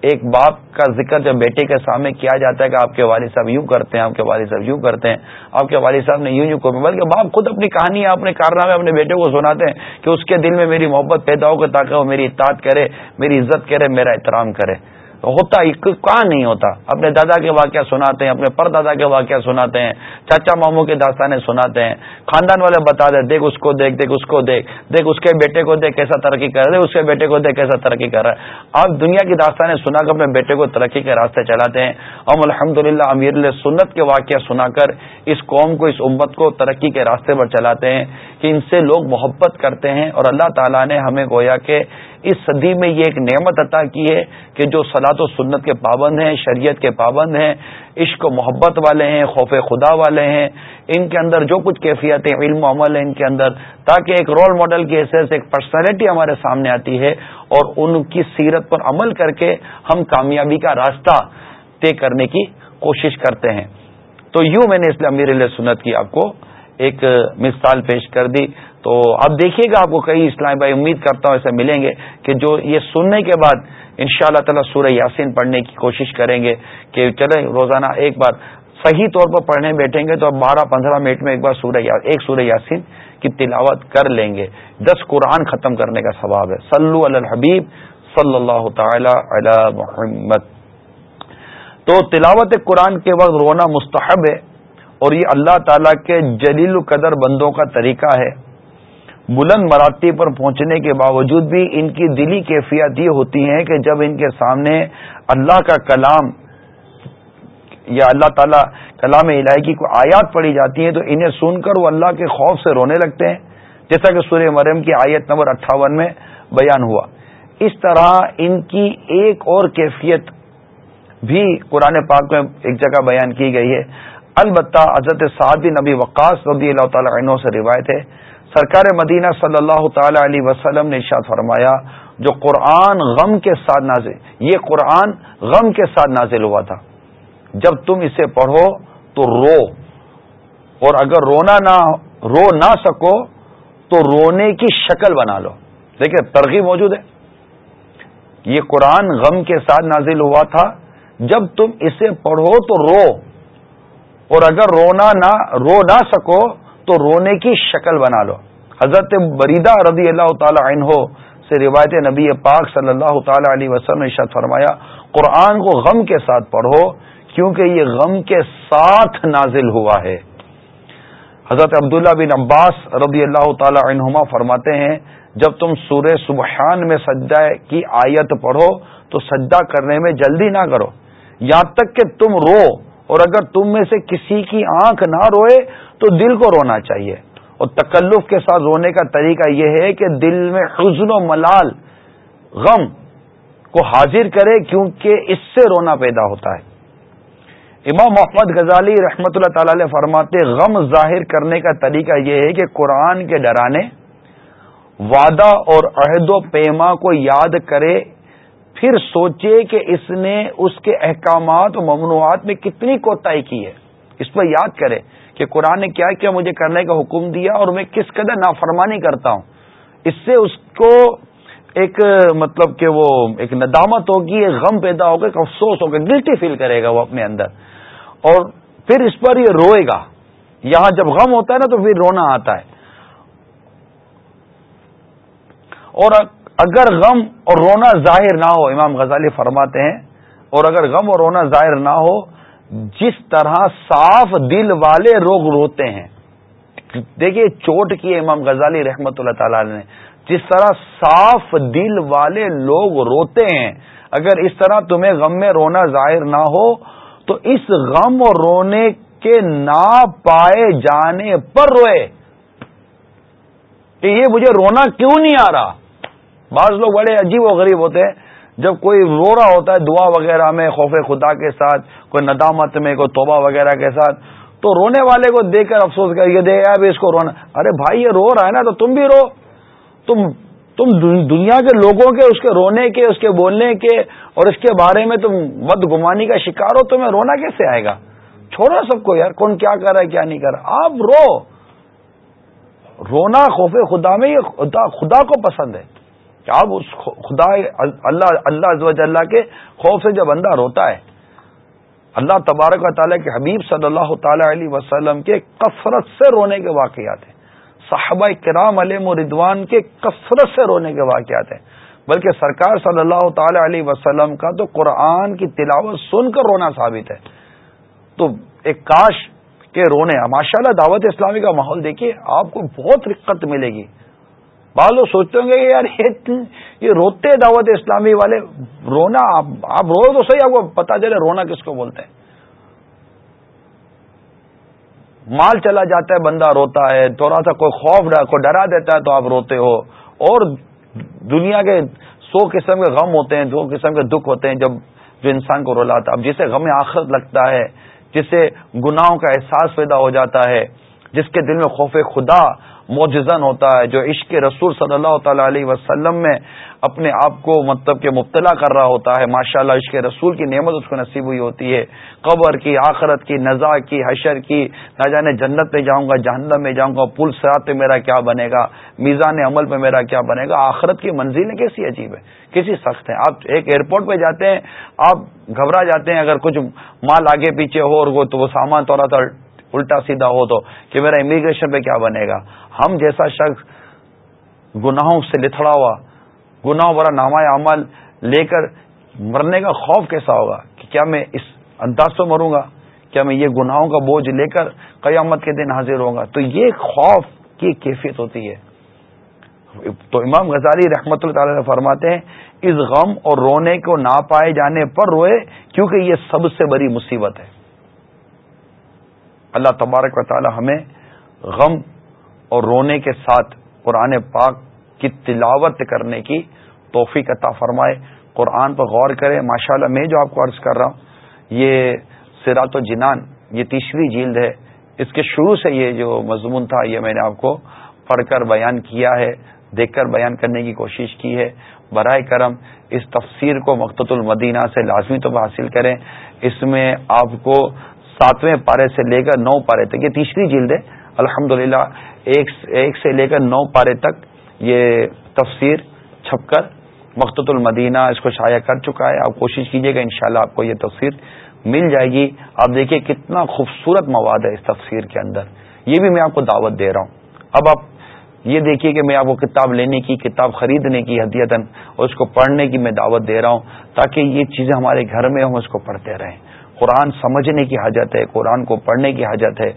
ایک باپ کا ذکر جب بیٹے کے سامنے کیا جاتا ہے کہ آپ کے والد صاحب یوں کرتے ہیں، آپ کے والد صاحب یوں کرتے ہیں، آپ کے والد صاحب نے یوں یوں کرتے بلکہ باپ خود اپنی کہانی اپنے کارنامے اپنے بیٹے کو سناتے ہیں کہ اس کے دل میں میری محبت پیدا ہو تاکہ وہ میری اطاعت کرے، میری عزت کرے، میرا احترام کرے۔ ہوتا کہاں نہیں ہوتا؟ اپنے دادا کے واقعہ سناتے ہیں، اپنے پر دادا کے واقعہ سناتے ہیں، چاچا ماموں کے داستانیں سناتے ہیں۔ خاندان والے بتا دیں دیکھ اس کو دیکھ دیکھ اس کو دیکھ دیکھ اس کے بیٹے کو دیکھ کیسا ترقی کر رہے اس کے بیٹے کو دیکھ کیسا ترقی کر رہا ہے۔ آپ دنیا کی داستانیں سنا کر اپنے بیٹے کو ترقی کے راستے چلاتے ہیں۔ ہم الحمد للہ امیر سنت کے واقعہ سنا کر اس قوم کو، اس امت کو ترقی کے راستے پر چلاتے ہیں کہ ان سے لوگ محبت کرتے ہیں اور اللہ تعالیٰ نے ہمیں گویا کہ اس صدی میں یہ ایک نعمت عطا کی ہے کہ جو سلاد و سنت کے پابند ہیں، شریعت کے پابند ہیں، عشق و محبت والے ہیں، خوف خدا والے ہیں۔ ان کے اندر جو کچھ کیفیتیں علم و عمل ہیں ان کے اندر۔ تاکہ ایک رول ماڈل کی حیثیت سے ایک پرسنالٹی ہمارے سامنے آتی ہے اور ان کی سیرت پر عمل کر کے ہم کامیابی کا راستہ طے کرنے کی کوشش کرتے ہیں۔ تو یوں میں نے اس لیے امیر سنت کی آپ کو ایک مثال پیش کر دی۔ تو اب دیکھیے گا آپ کو کئی اسلام بھائی، امید کرتا ہوں ایسے ملیں گے کہ جو یہ سننے کے بعد ان شاء اللہ تعالیٰ سورہ یاسین پڑھنے کی کوشش کریں گے کہ چلے روزانہ ایک بار صحیح طور پر پڑھنے بیٹھیں گے تو بارہ پندرہ منٹ میں ایک بار سورہ ایک سورہ یاسین کی تلاوت کر لیں گے۔ دس قرآن ختم کرنے کا ثواب ہے۔ سلو الحبیب صلی اللہ تعالی علی محمد۔ تو تلاوت قرآن کے وقت رونا مستحب ہے اور یہ اللہ تعالی کے جلیل قدر بندوں کا طریقہ ہے۔ بلند مراتی پر پہنچنے کے باوجود بھی ان کی دلی کیفیت یہ ہوتی ہیں کہ جب ان کے سامنے اللہ کا کلام یا اللہ تعالی کلام الہی کی کوئی آیات پڑھی جاتی ہیں تو انہیں سن کر وہ اللہ کے خوف سے رونے لگتے ہیں۔ جیسا کہ سورہ مریم کی آیت نمبر اٹھاون میں بیان ہوا۔ اس طرح ان کی ایک اور کیفیت بھی قرآن پاک میں ایک جگہ بیان کی گئی ہے۔ البتہ حضرت سعد نبی وقاص رضی اللہ تعالی عنہ سے روایت ہے۔ سرکار مدینہ صلی اللہ تعالی علیہ وسلم نے ارشاد فرمایا، جو قرآن غم کے ساتھ نازل، یہ قرآن غم کے ساتھ نازل ہوا تھا۔ جب تم اسے پڑھو تو رو۔ اور اگر رونا نہ، رو نہ سکو تو رونے کی شکل بنا لو۔ دیکھیں، ترغیب موجود ہے۔ یہ قرآن غم کے ساتھ نازل ہوا تھا۔ جب تم اسے پڑھو تو رو۔ اور اگر رونا نہ، رو نہ سکو تو رونے کی شکل بنا لو۔ حضرت بریدہ رضی اللہ تعالی عنہ سے روایت نبی پاک صلی اللہ تعالی علیہ وسلم نے فرمایا، قرآن کو غم کے ساتھ پڑھو، کیونکہ یہ غم کے ساتھ نازل ہوا ہے۔ حضرت عبداللہ بن عباس رضی اللہ تعالی عنہما فرماتے ہیں، جب تم سورہ سبحان میں سجدہ کی آیت پڑھو، تو سجدہ کرنے میں جلدی نہ کرو۔ یہاں تک کہ تم رو، اور اگر تم میں سے کسی کی آنکھ نہ روئے تو دل کو رونا چاہیے۔ اور تکلف کے ساتھ رونے کا طریقہ یہ ہے کہ دل میں حزن و ملال، غم کو حاضر کرے کیونکہ اس سے رونا پیدا ہوتا ہے۔ امام محمد غزالی رحمۃ اللہ تعالی علیہ فرماتے غم ظاہر کرنے کا طریقہ یہ ہے کہ قرآن کے ڈرانے، وعدہ اور عہد و پیما کو یاد کرے، پھر سوچے کہ اس نے اس کے احکامات و ممنوعات میں کتنی کوتاہی کی ہے۔ اس پر یاد کرے۔ کہ قرآن نے کیا کیا، مجھے کرنے کا حکم دیا اور میں کس قدر نافرمانی کرتا ہوں۔ اس سے اس کو ایک مطلب کہ وہ ایک ندامت ہوگی، ایک غم پیدا ہوگا، ایک افسوس ہوگا گلٹی فیل کرے گا وہ اپنے اندر۔ اور پھر اس پر یہ روئے گا۔ یہاں جب غم ہوتا ہے نا تو پھر رونا آتا ہے۔ اور اگر غم اور رونا ظاہر نہ ہو، امام غزالی فرماتے ہیں، اور اگر غم اور رونا ظاہر نہ ہو جس طرح صاف دل والے لوگ روتے ہیں۔ دیکھیے چوٹ کی امام غزالی رحمت اللہ تعالی نے، جس طرح صاف دل والے لوگ روتے ہیں، اگر اس طرح تمہیں غم میں رونا ظاہر نہ ہو، تو اس غم اور رونے کے نہ پائے جانے پر روئے۔ کہ یہ مجھے رونا کیوں نہیں آ رہا؟ بعض لوگ بڑے عجیب و غریب ہوتے ہیں۔ جب کوئی رو رہا ہوتا ہے دعا وغیرہ میں، خوف خدا کے ساتھ، کوئی ندامت میں، کوئی توبہ وغیرہ کے ساتھ، تو رونے والے کو دیکھ کر افسوس کر کے دے اب اس کو رونا۔ ارے بھائی، یہ رو رہا ہے نا، تو تم بھی رو۔ تم تم دنیا کے لوگوں کے، اس کے رونے کے، اس کے بولنے کے، اور اس کے بارے میں تم بد گمانی کا شکار ہو، تمہیں رونا کیسے آئے گا؟ چھوڑو سب کو یار، کون کیا کر رہا ہے، کیا نہیں کر رہا۔ آپ رو۔ رونا خوف خدا میں، یہ خدا خدا کو پسند ہے۔ کہ آپ اس خدا اللہ اللہ اللہ کے خوف سے جب اندر روتا ہے، اللہ تبارک و تعالیٰ کے حبیب صلی اللہ تعالی علیہ وسلم کے کثرت سے رونے کے واقعات ہیں۔ صحابہ کرام علیہ مردوان کے کثرت سے رونے کے واقعات ہیں۔ بلکہ سرکار صلی اللہ تعالی علیہ وسلم کا تو قرآن کی تلاوت سن کر رونا ثابت ہے۔ تو ایک کاش کے رونے ماشاء اللہ دعوت اسلامی کا ماحول دیکھیے، آپ کو بہت رقت ملے گی۔ بعض لوگ سوچتے ہوں گے یار یہ روتے دعوت اسلامی والے رونا آپ رو تو صحیح، آپ کو پتا چلے رونا کس کو بولتے ہیں۔ مال چلا جاتا ہے، بندہ روتا ہے، تھوڑا سا کوئی خوف کوئی ڈرا دیتا ہے تو آپ روتے ہو۔ اور دنیا کے سو قسم کے غم ہوتے ہیں، دو قسم کے دکھ ہوتے ہیں جب جو انسان کو رولاتا اب جسے غم آخرت لگتا ہے، جسے گناہوں کا احساس پیدا ہو جاتا ہے، جس کے دل میں خوف خدا موجزن ہوتا ہے، جو عشق رسول صلی اللہ تعالی علیہ وسلم میں اپنے آپ کو مطلب کہ مبتلا کر رہا ہوتا ہے۔ ماشاء اللہ عشق رسول کی نعمت اس کو نصیب ہوئی ہوتی ہے۔ قبر کی، آخرت کی نزا کی، حشر کی، نہ جانے جنت میں جاؤں گا، جہنم میں جاؤں گا، پل سرات پہ میرا کیا بنے گا؟ میزان عمل پہ میرا کیا بنے گا؟ آخرت کی منزلیں کیسی عجیب ہے کسی سخت ہے۔ آپ ایک ایئرپورٹ پہ جاتے ہیں، آپ گھبرا جاتے ہیں، اگر کچھ مال آگے پیچھے ہو اور وہ تو وہ سامان تھوڑا سا الٹا سیدھا ہو تو کہ میرا امیگریشن پہ کیا بنے گا؟ ہم جیسا شخص گناہوں سے لتھڑا ہوا، گناہوں بڑا نامہ عمل لے کر مرنے کا خوف کیسا ہوگا کہ کیا میں اس انداز سے مروں گا؟ کیا میں یہ گناہوں کا بوجھ لے کر قیامت کے دن حاضر ہوں گا؟ تو یہ خوف کی کیفیت ہوتی ہے۔ تو امام غزالی رحمت اللہ تعالی فرماتے ہیں، اس غم اور رونے کو نہ پائے جانے پر روئے، کیونکہ یہ سب سے بڑی مصیبت ہے۔ اللہ تبارک و تعالی ہمیں غم اور رونے کے ساتھ قرآن پاک کی تلاوت کرنے کی توفیق عطا فرمائے۔ قرآن پر غور کرے ماشاء اللہ میں جو آپ کو عرض کر رہا ہوں، یہ سرات و جنان یہ تیسری جلد ہے۔ اس کے شروع سے یہ جو مضمون تھا، یہ میں نے آپ کو پڑھ کر بیان کیا ہے، دیکھ کر بیان کرنے کی کوشش کی ہے۔ برائے کرم اس تفسیر کو مقت المدینہ سے لازمی طور حاصل کریں۔ اس میں آپ کو ساتویں پارے سے لے کر نو پارے تک، یہ تیسری جلد ہے۔ الحمد للہ ایک سے لے کر نو پارے تک یہ تفسیر چھپ کر مقت المدینہ، اس کو شائع کر چکا ہے۔ آپ کوشش کیجیے گا انشاءاللہ آپ کو یہ تفسیر مل جائے گی۔ آپ دیکھیے کتنا خوبصورت مواد ہے اس تفسیر کے اندر۔ یہ بھی میں آپ کو دعوت دے رہا ہوں۔ اب آپ یہ دیکھیے کہ میں آپ کو کتاب لینے کی، کتاب خریدنے کی حدیتن اور اس کو پڑھنے کی میں دعوت دے رہا ہوں تاکہ یہ چیزیں ہمارے گھر میں ہوں، اس کو پڑھتے رہیں۔ قرآن سمجھنے کی حاجت ہے، قرآن کو پڑھنے کی حاجت ہے۔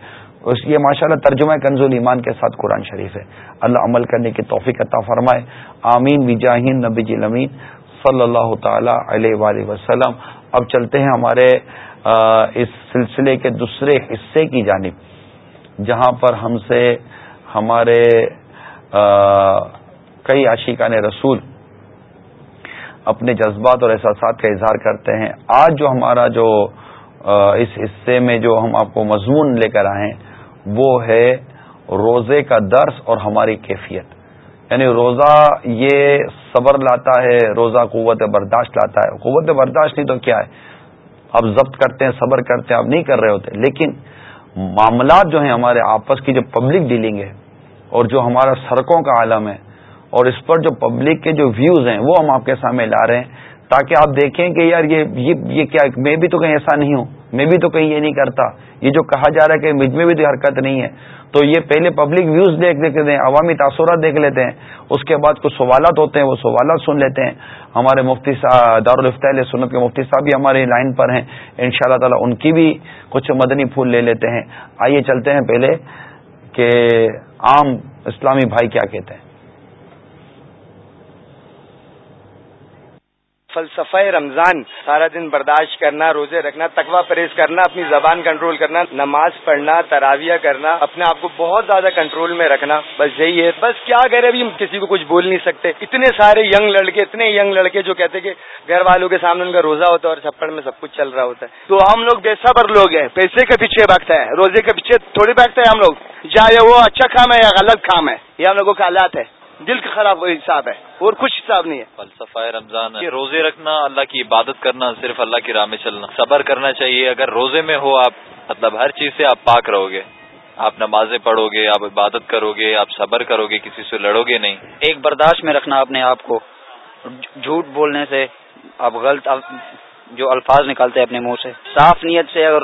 اس یہ ماشاء اللہ ترجمہ کنزول ایمان کے ساتھ قرآن شریف ہے۔ اللہ عمل کرنے کی توفیق عطا فرمائے۔ آمین۔ وجاہین نبی جی امین صلی اللہ تعالی علیہ وآلہ وسلم۔ اب چلتے ہیں ہمارے اس سلسلے کے دوسرے حصے کی جانب، جہاں پر ہم سے ہمارے کئی عاشقان رسول اپنے جذبات اور احساسات کا اظہار کرتے ہیں۔ آج جو ہمارا جو اس حصے میں جو ہم آپ کو مضمون لے کر آئے وہ ہے روزے کا درس اور ہماری کیفیت۔ یعنی روزہ یہ صبر لاتا ہے، روزہ قوت برداشت لاتا ہے۔ قوت برداشت نہیں تو کیا ہے؟ آپ ضبط کرتے ہیں، صبر کرتے ہیں، آپ نہیں کر رہے ہوتے۔ لیکن معاملات جو ہیں ہمارے آپس کی جو پبلک ڈیلنگ ہے اور جو ہمارا سڑکوں کا عالم ہے اور اس پر جو پبلک کے جو ویوز ہیں، وہ ہم آپ کے سامنے لا رہے ہیں۔ تاکہ آپ دیکھیں کہ یار یہ یہ کیا میں بھی تو کہیں ایسا نہیں ہوں۔ میں بھی تو کہیں یہ نہیں کرتا۔ یہ جو کہا جا رہا ہے کہ مجھ میں بھی تو حرکت نہیں ہے۔ تو یہ پہلے پبلک ویوز دیکھ لیتے ہیں، عوامی تاثرات دیکھ لیتے ہیں۔ اس کے بعد کچھ سوالات ہوتے ہیں، وہ سوالات سن لیتے ہیں۔ ہمارے مفتی دارالفت سنت کے مفتی صاحب بھی ہمارے لائن پر ہیں۔ ان شاء اللہ تعالیٰ ان کی بھی کچھ مدنی پھول لے لیتے ہیں۔ آئیے چلتے ہیں پہلے کہ عام اسلامی بھائی کیا کہتے ہیں۔ فلسفہ رمضان، سارا دن برداشت کرنا، روزے رکھنا تقوا پرہیز کرنا، اپنی زبان کنٹرول کرنا، نماز پڑھنا تراویہ کرنا، اپنے آپ کو بہت زیادہ کنٹرول میں رکھنا، بس یہی ہے۔ بس کیا کرے ابھی ہم کسی کو کچھ بول نہیں سکتے۔ اتنے سارے ینگ لڑکے، اتنے ینگ لڑکے جو کہتے کہ گھر والوں کے سامنے ان کا روزہ ہوتا ہے اور چھپڑ میں سب کچھ چل رہا ہوتا ہے۔ تو ہم لوگ بے پر لوگ ہیں، پیسے کے پیچھے بھاگتا ہے، روزے کے پیچھے تھوڑی بھاگتا ہے ہم لوگ۔ چاہے وہ اچھا کام ہے یا غلط کام ہے، یہ ہم لوگوں کا حالات ہے دل کا خراب حساب ہے اور کچھ حساب نہیں ہے۔ فلسفہ رمضان یہ روزے رکھنا اللہ کی عبادت کرنا صرف اللہ کی راہ میں چلنا۔ صبر کرنا چاہیے۔ اگر روزے میں ہو آپ مطلب ہر چیز سے آپ پاک رہو گے۔ آپ نمازیں پڑھو گے آپ عبادت کرو گے آپ صبر کرو گے کسی سے لڑو گے نہیں۔ ایک برداشت میں رکھنا اپنے آپ کو۔ جھوٹ بولنے سے آپ غلط جو الفاظ نکالتے ہیں اپنے منہ سے۔ صاف نیت سے اگر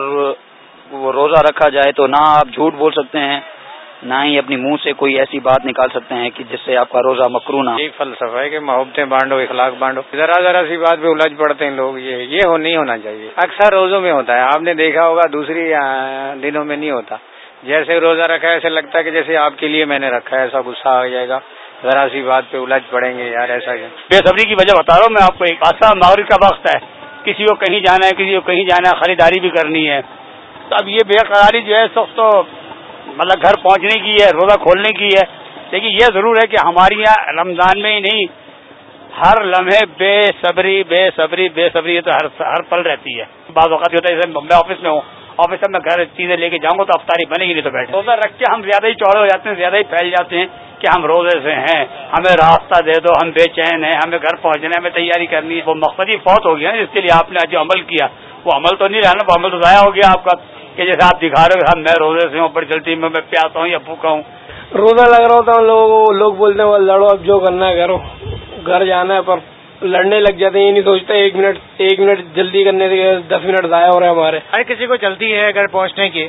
وہ روزہ رکھا جائے تو نہ آپ جھوٹ بول سکتے ہیں۔ نہ ہی اپنی منہ سے کوئی ایسی بات نکال سکتے ہیں کہ جس سے آپ کا روزہ مکرو نہ فلسفہ ہے کہ محبتیں بانٹو اخلاق بانٹو۔ ذرا ذرا سی بات پہ الجھ پڑتے ہیں لوگ یہ یہ ہو نہیں ہونا چاہیے۔ اکثر روزوں میں ہوتا ہے۔ آپ نے دیکھا ہوگا دوسری دنوں میں نہیں ہوتا۔ جیسے روزہ رکھا ہے ایسے لگتا ہے کہ جیسے آپ کے لیے میں نے رکھا ہے ایسا غصہ آ جائے گا۔ ذرا سی بات پہ الجھ پڑیں گے یار ایسا کیا۔ بے صبری کی وجہ بتا رہا ہوں میں آپ کو ایک آسان ماحول کا وقت ہے۔ کسی کو کہیں جانا ہے کسی کو کہیں جانا ہے خریداری بھی کرنی ہے۔ تو اب یہ بے قراری جو ہے سخت تو مطلب گھر پہنچنے کی ہے، روزہ کھولنے کی ہے۔ لیکن یہ ضرور ہے کہ ہماری یہاں رمضان میں ہی نہیں، ہر لمحے بے صبری بے صبری بے صبری یہ تو ہر ہر پل رہتی ہے۔ بعض وقت ہوتا ہے، جیسے میں آفس میں ہوں، آفس میں گھر چیزیں لے کے جاؤں گا تو افطاری بنے گی نہیں تو بیٹھے۔ روزہ رکھ کے ہم زیادہ ہی چوڑے ہو جاتے ہیں، زیادہ ہی پھیل جاتے ہیں کہ ہم روزے سے ہیں، ہمیں راستہ دے دو، ہم بے چین ہیں، ہمیں گھر پہنچنے میں تیاری کرنی ہے۔ وہ مقصدی فوت ہو گیا جس کے لیے آپ نے جو عمل کیا، وہ عمل تو نہیں رہنا وہ عمل تو ضائع ہو گیا آپ کا۔ کہ جیسے آپ دکھا رہے ہو میں روزے سے ہوں بڑی جلدی میں میں پیاسا ہوں یا بھوکا ہوں۔ روزہ لگ رہا ہوتا لوگ لوگ بولتے ہیں لڑو اب جو کرنا ہے کرو۔ گھر جانا ہے پر لڑنے لگ جاتے ہیں یہ نہیں سوچتے ایک منٹ ایک منٹ جلدی کرنے سے دس منٹ ضائع ہو رہے ہیں ہمارے۔ ہر کسی کو جلدی ہے گھر پہنچنے کی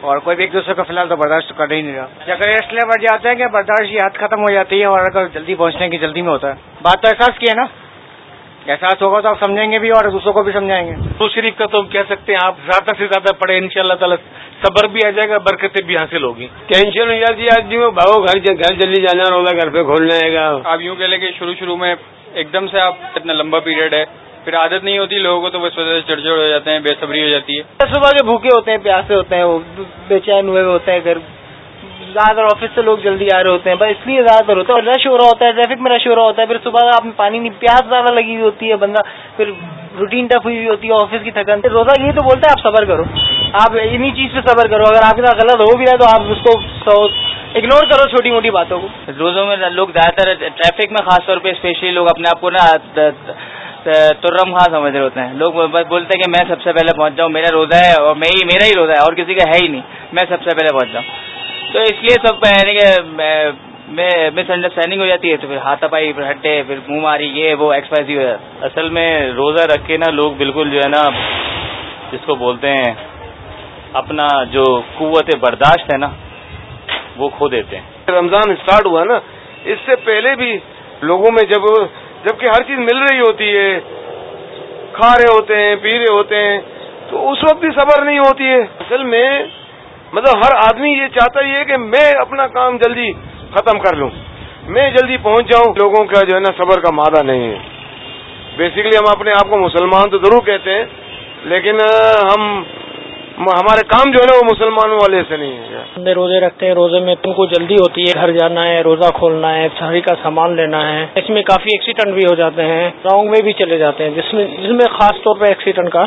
اور کوئی بھی ایک دوسرے کو فی الحال تو برداشت کر ہی نہیں رہا۔ اگر اس لیے بڑھ جاتے ہیں کہ برداشت کی حد ختم ہو جاتی ہے اور اگر جلدی پہنچنے کی جلدی میں ہوتا ہے۔ بات تو احساس کی ہے نا؟ احساس ہوگا تو آپ سمجھیں گے بھی اور دوسروں کو بھی سمجھائیں گے۔ تو شریف کا تو ہم کہہ سکتے ہیں آپ زیادہ سے زیادہ پڑھے ان شاء اللہ تعالیٰ صبر بھی آ جائے گا برکتیں بھی حاصل ہوگی۔ ٹینشن ہو جاتی ہے آدمی کو بھاگو گھر گھر جلدی جانا ہوگا گھر پہ کھولنا ہے گا۔ آپ یوں کہہ لیں کہ شروع شروع میں ایک دم سے آپ اتنا لمبا پیریڈ ہے پھر عادت نہیں ہوتی لوگوں کو تو اس وجہ سے چڑچڑ ہو جاتے ہیں بے صبری ہو جاتی ہے۔ صبح کے بھوکے ہوتے ہیں پیاسے ہوتے ہیں وہ بے چین ہوئے ہوتے ہیں گھر زیادہ تر آفس سے لوگ جلدی آ رہے ہوتے ہیں، بس اس لیے زیادہ تر ہوتا ہے۔ اور رش ہو رہا ہوتا ہے ٹریفک میں رش ہو رہا ہوتا ہے، پھر صبح آپ میں پانی نہیں، پیاس زیادہ لگی ہوئی ہوتی ہے، بندہ پھر روٹین ٹف ہوئی ہوتی ہے آفس کی تھکن۔ روزہ یہ تو بولتا ہے آپ صبر کرو۔ آپ انہیں چیز پہ صبر کرو۔ اگر آپ کے ساتھ غلط ہو بھی رہا تو آپ اس کو اگنور کرو چھوٹی موٹی باتوں کو۔ روزوں میں لوگ زیادہ تر ٹریفک میں خاص طور پہ اسپیشلی لوگ اپنے آپ کو نا ترم خاں سمجھ رہے ہوتے ہیں۔ لوگ بولتے ہیں کہ میں سب سے پہلے پہنچ جاؤں، میرا روزہ ہے اور میں ہی میرا ہی روزہ ہے اور کسی کا ہے ہی نہیں۔ میں سب سے پہلے پہنچ جاؤں۔ تو اس لیے سب یعنی کہ مس انڈرسٹینڈنگ ہو جاتی ہے تو پھر ہاتھ پائی پھر ہٹے، پھر منہ ماری، یہ وہ ایکسپائزی ہو جاتا اصل میں روزہ رکھ کے نا لوگ بالکل جو ہے نا جس کو بولتے ہیں، اپنا جو قوت برداشت ہے نا، وہ کھو دیتے ہیں۔ رمضان اسٹارٹ ہوا نا، اس سے پہلے بھی لوگوں میں جب جبکہ ہر چیز مل رہی ہوتی ہے، کھا رہے ہوتے ہیں، پی رہے ہوتے ہیں، تو اس وقت بھی صبر نہیں ہوتی ہے۔ اصل میں مطلب ہر آدمی یہ چاہتا ہی ہے کہ میں اپنا کام جلدی ختم کر لوں۔ میں جلدی پہنچ جاؤں۔ لوگوں کا جو ہے نا صبر کا مادہ نہیں ہے۔ بیسیکلی ہم اپنے آپ کو مسلمان تو ضرور کہتے ہیں، لیکن ہم، ہمارے کام جو ہے نا وہ مسلمانوں والے سے نہیں ہے۔ روزے رکھتے ہیں، روزے میں تم کو جلدی ہوتی ہے، گھر جانا ہے، روزہ کھولنا ہے، ساری کا سامان لینا ہے۔ اس میں کافی ایکسیڈنٹ بھی ہو جاتے ہیں رانگ میں بھی چلے جاتے ہیں۔ جس میں جس میں خاص طور پہ ایکسیڈنٹ کا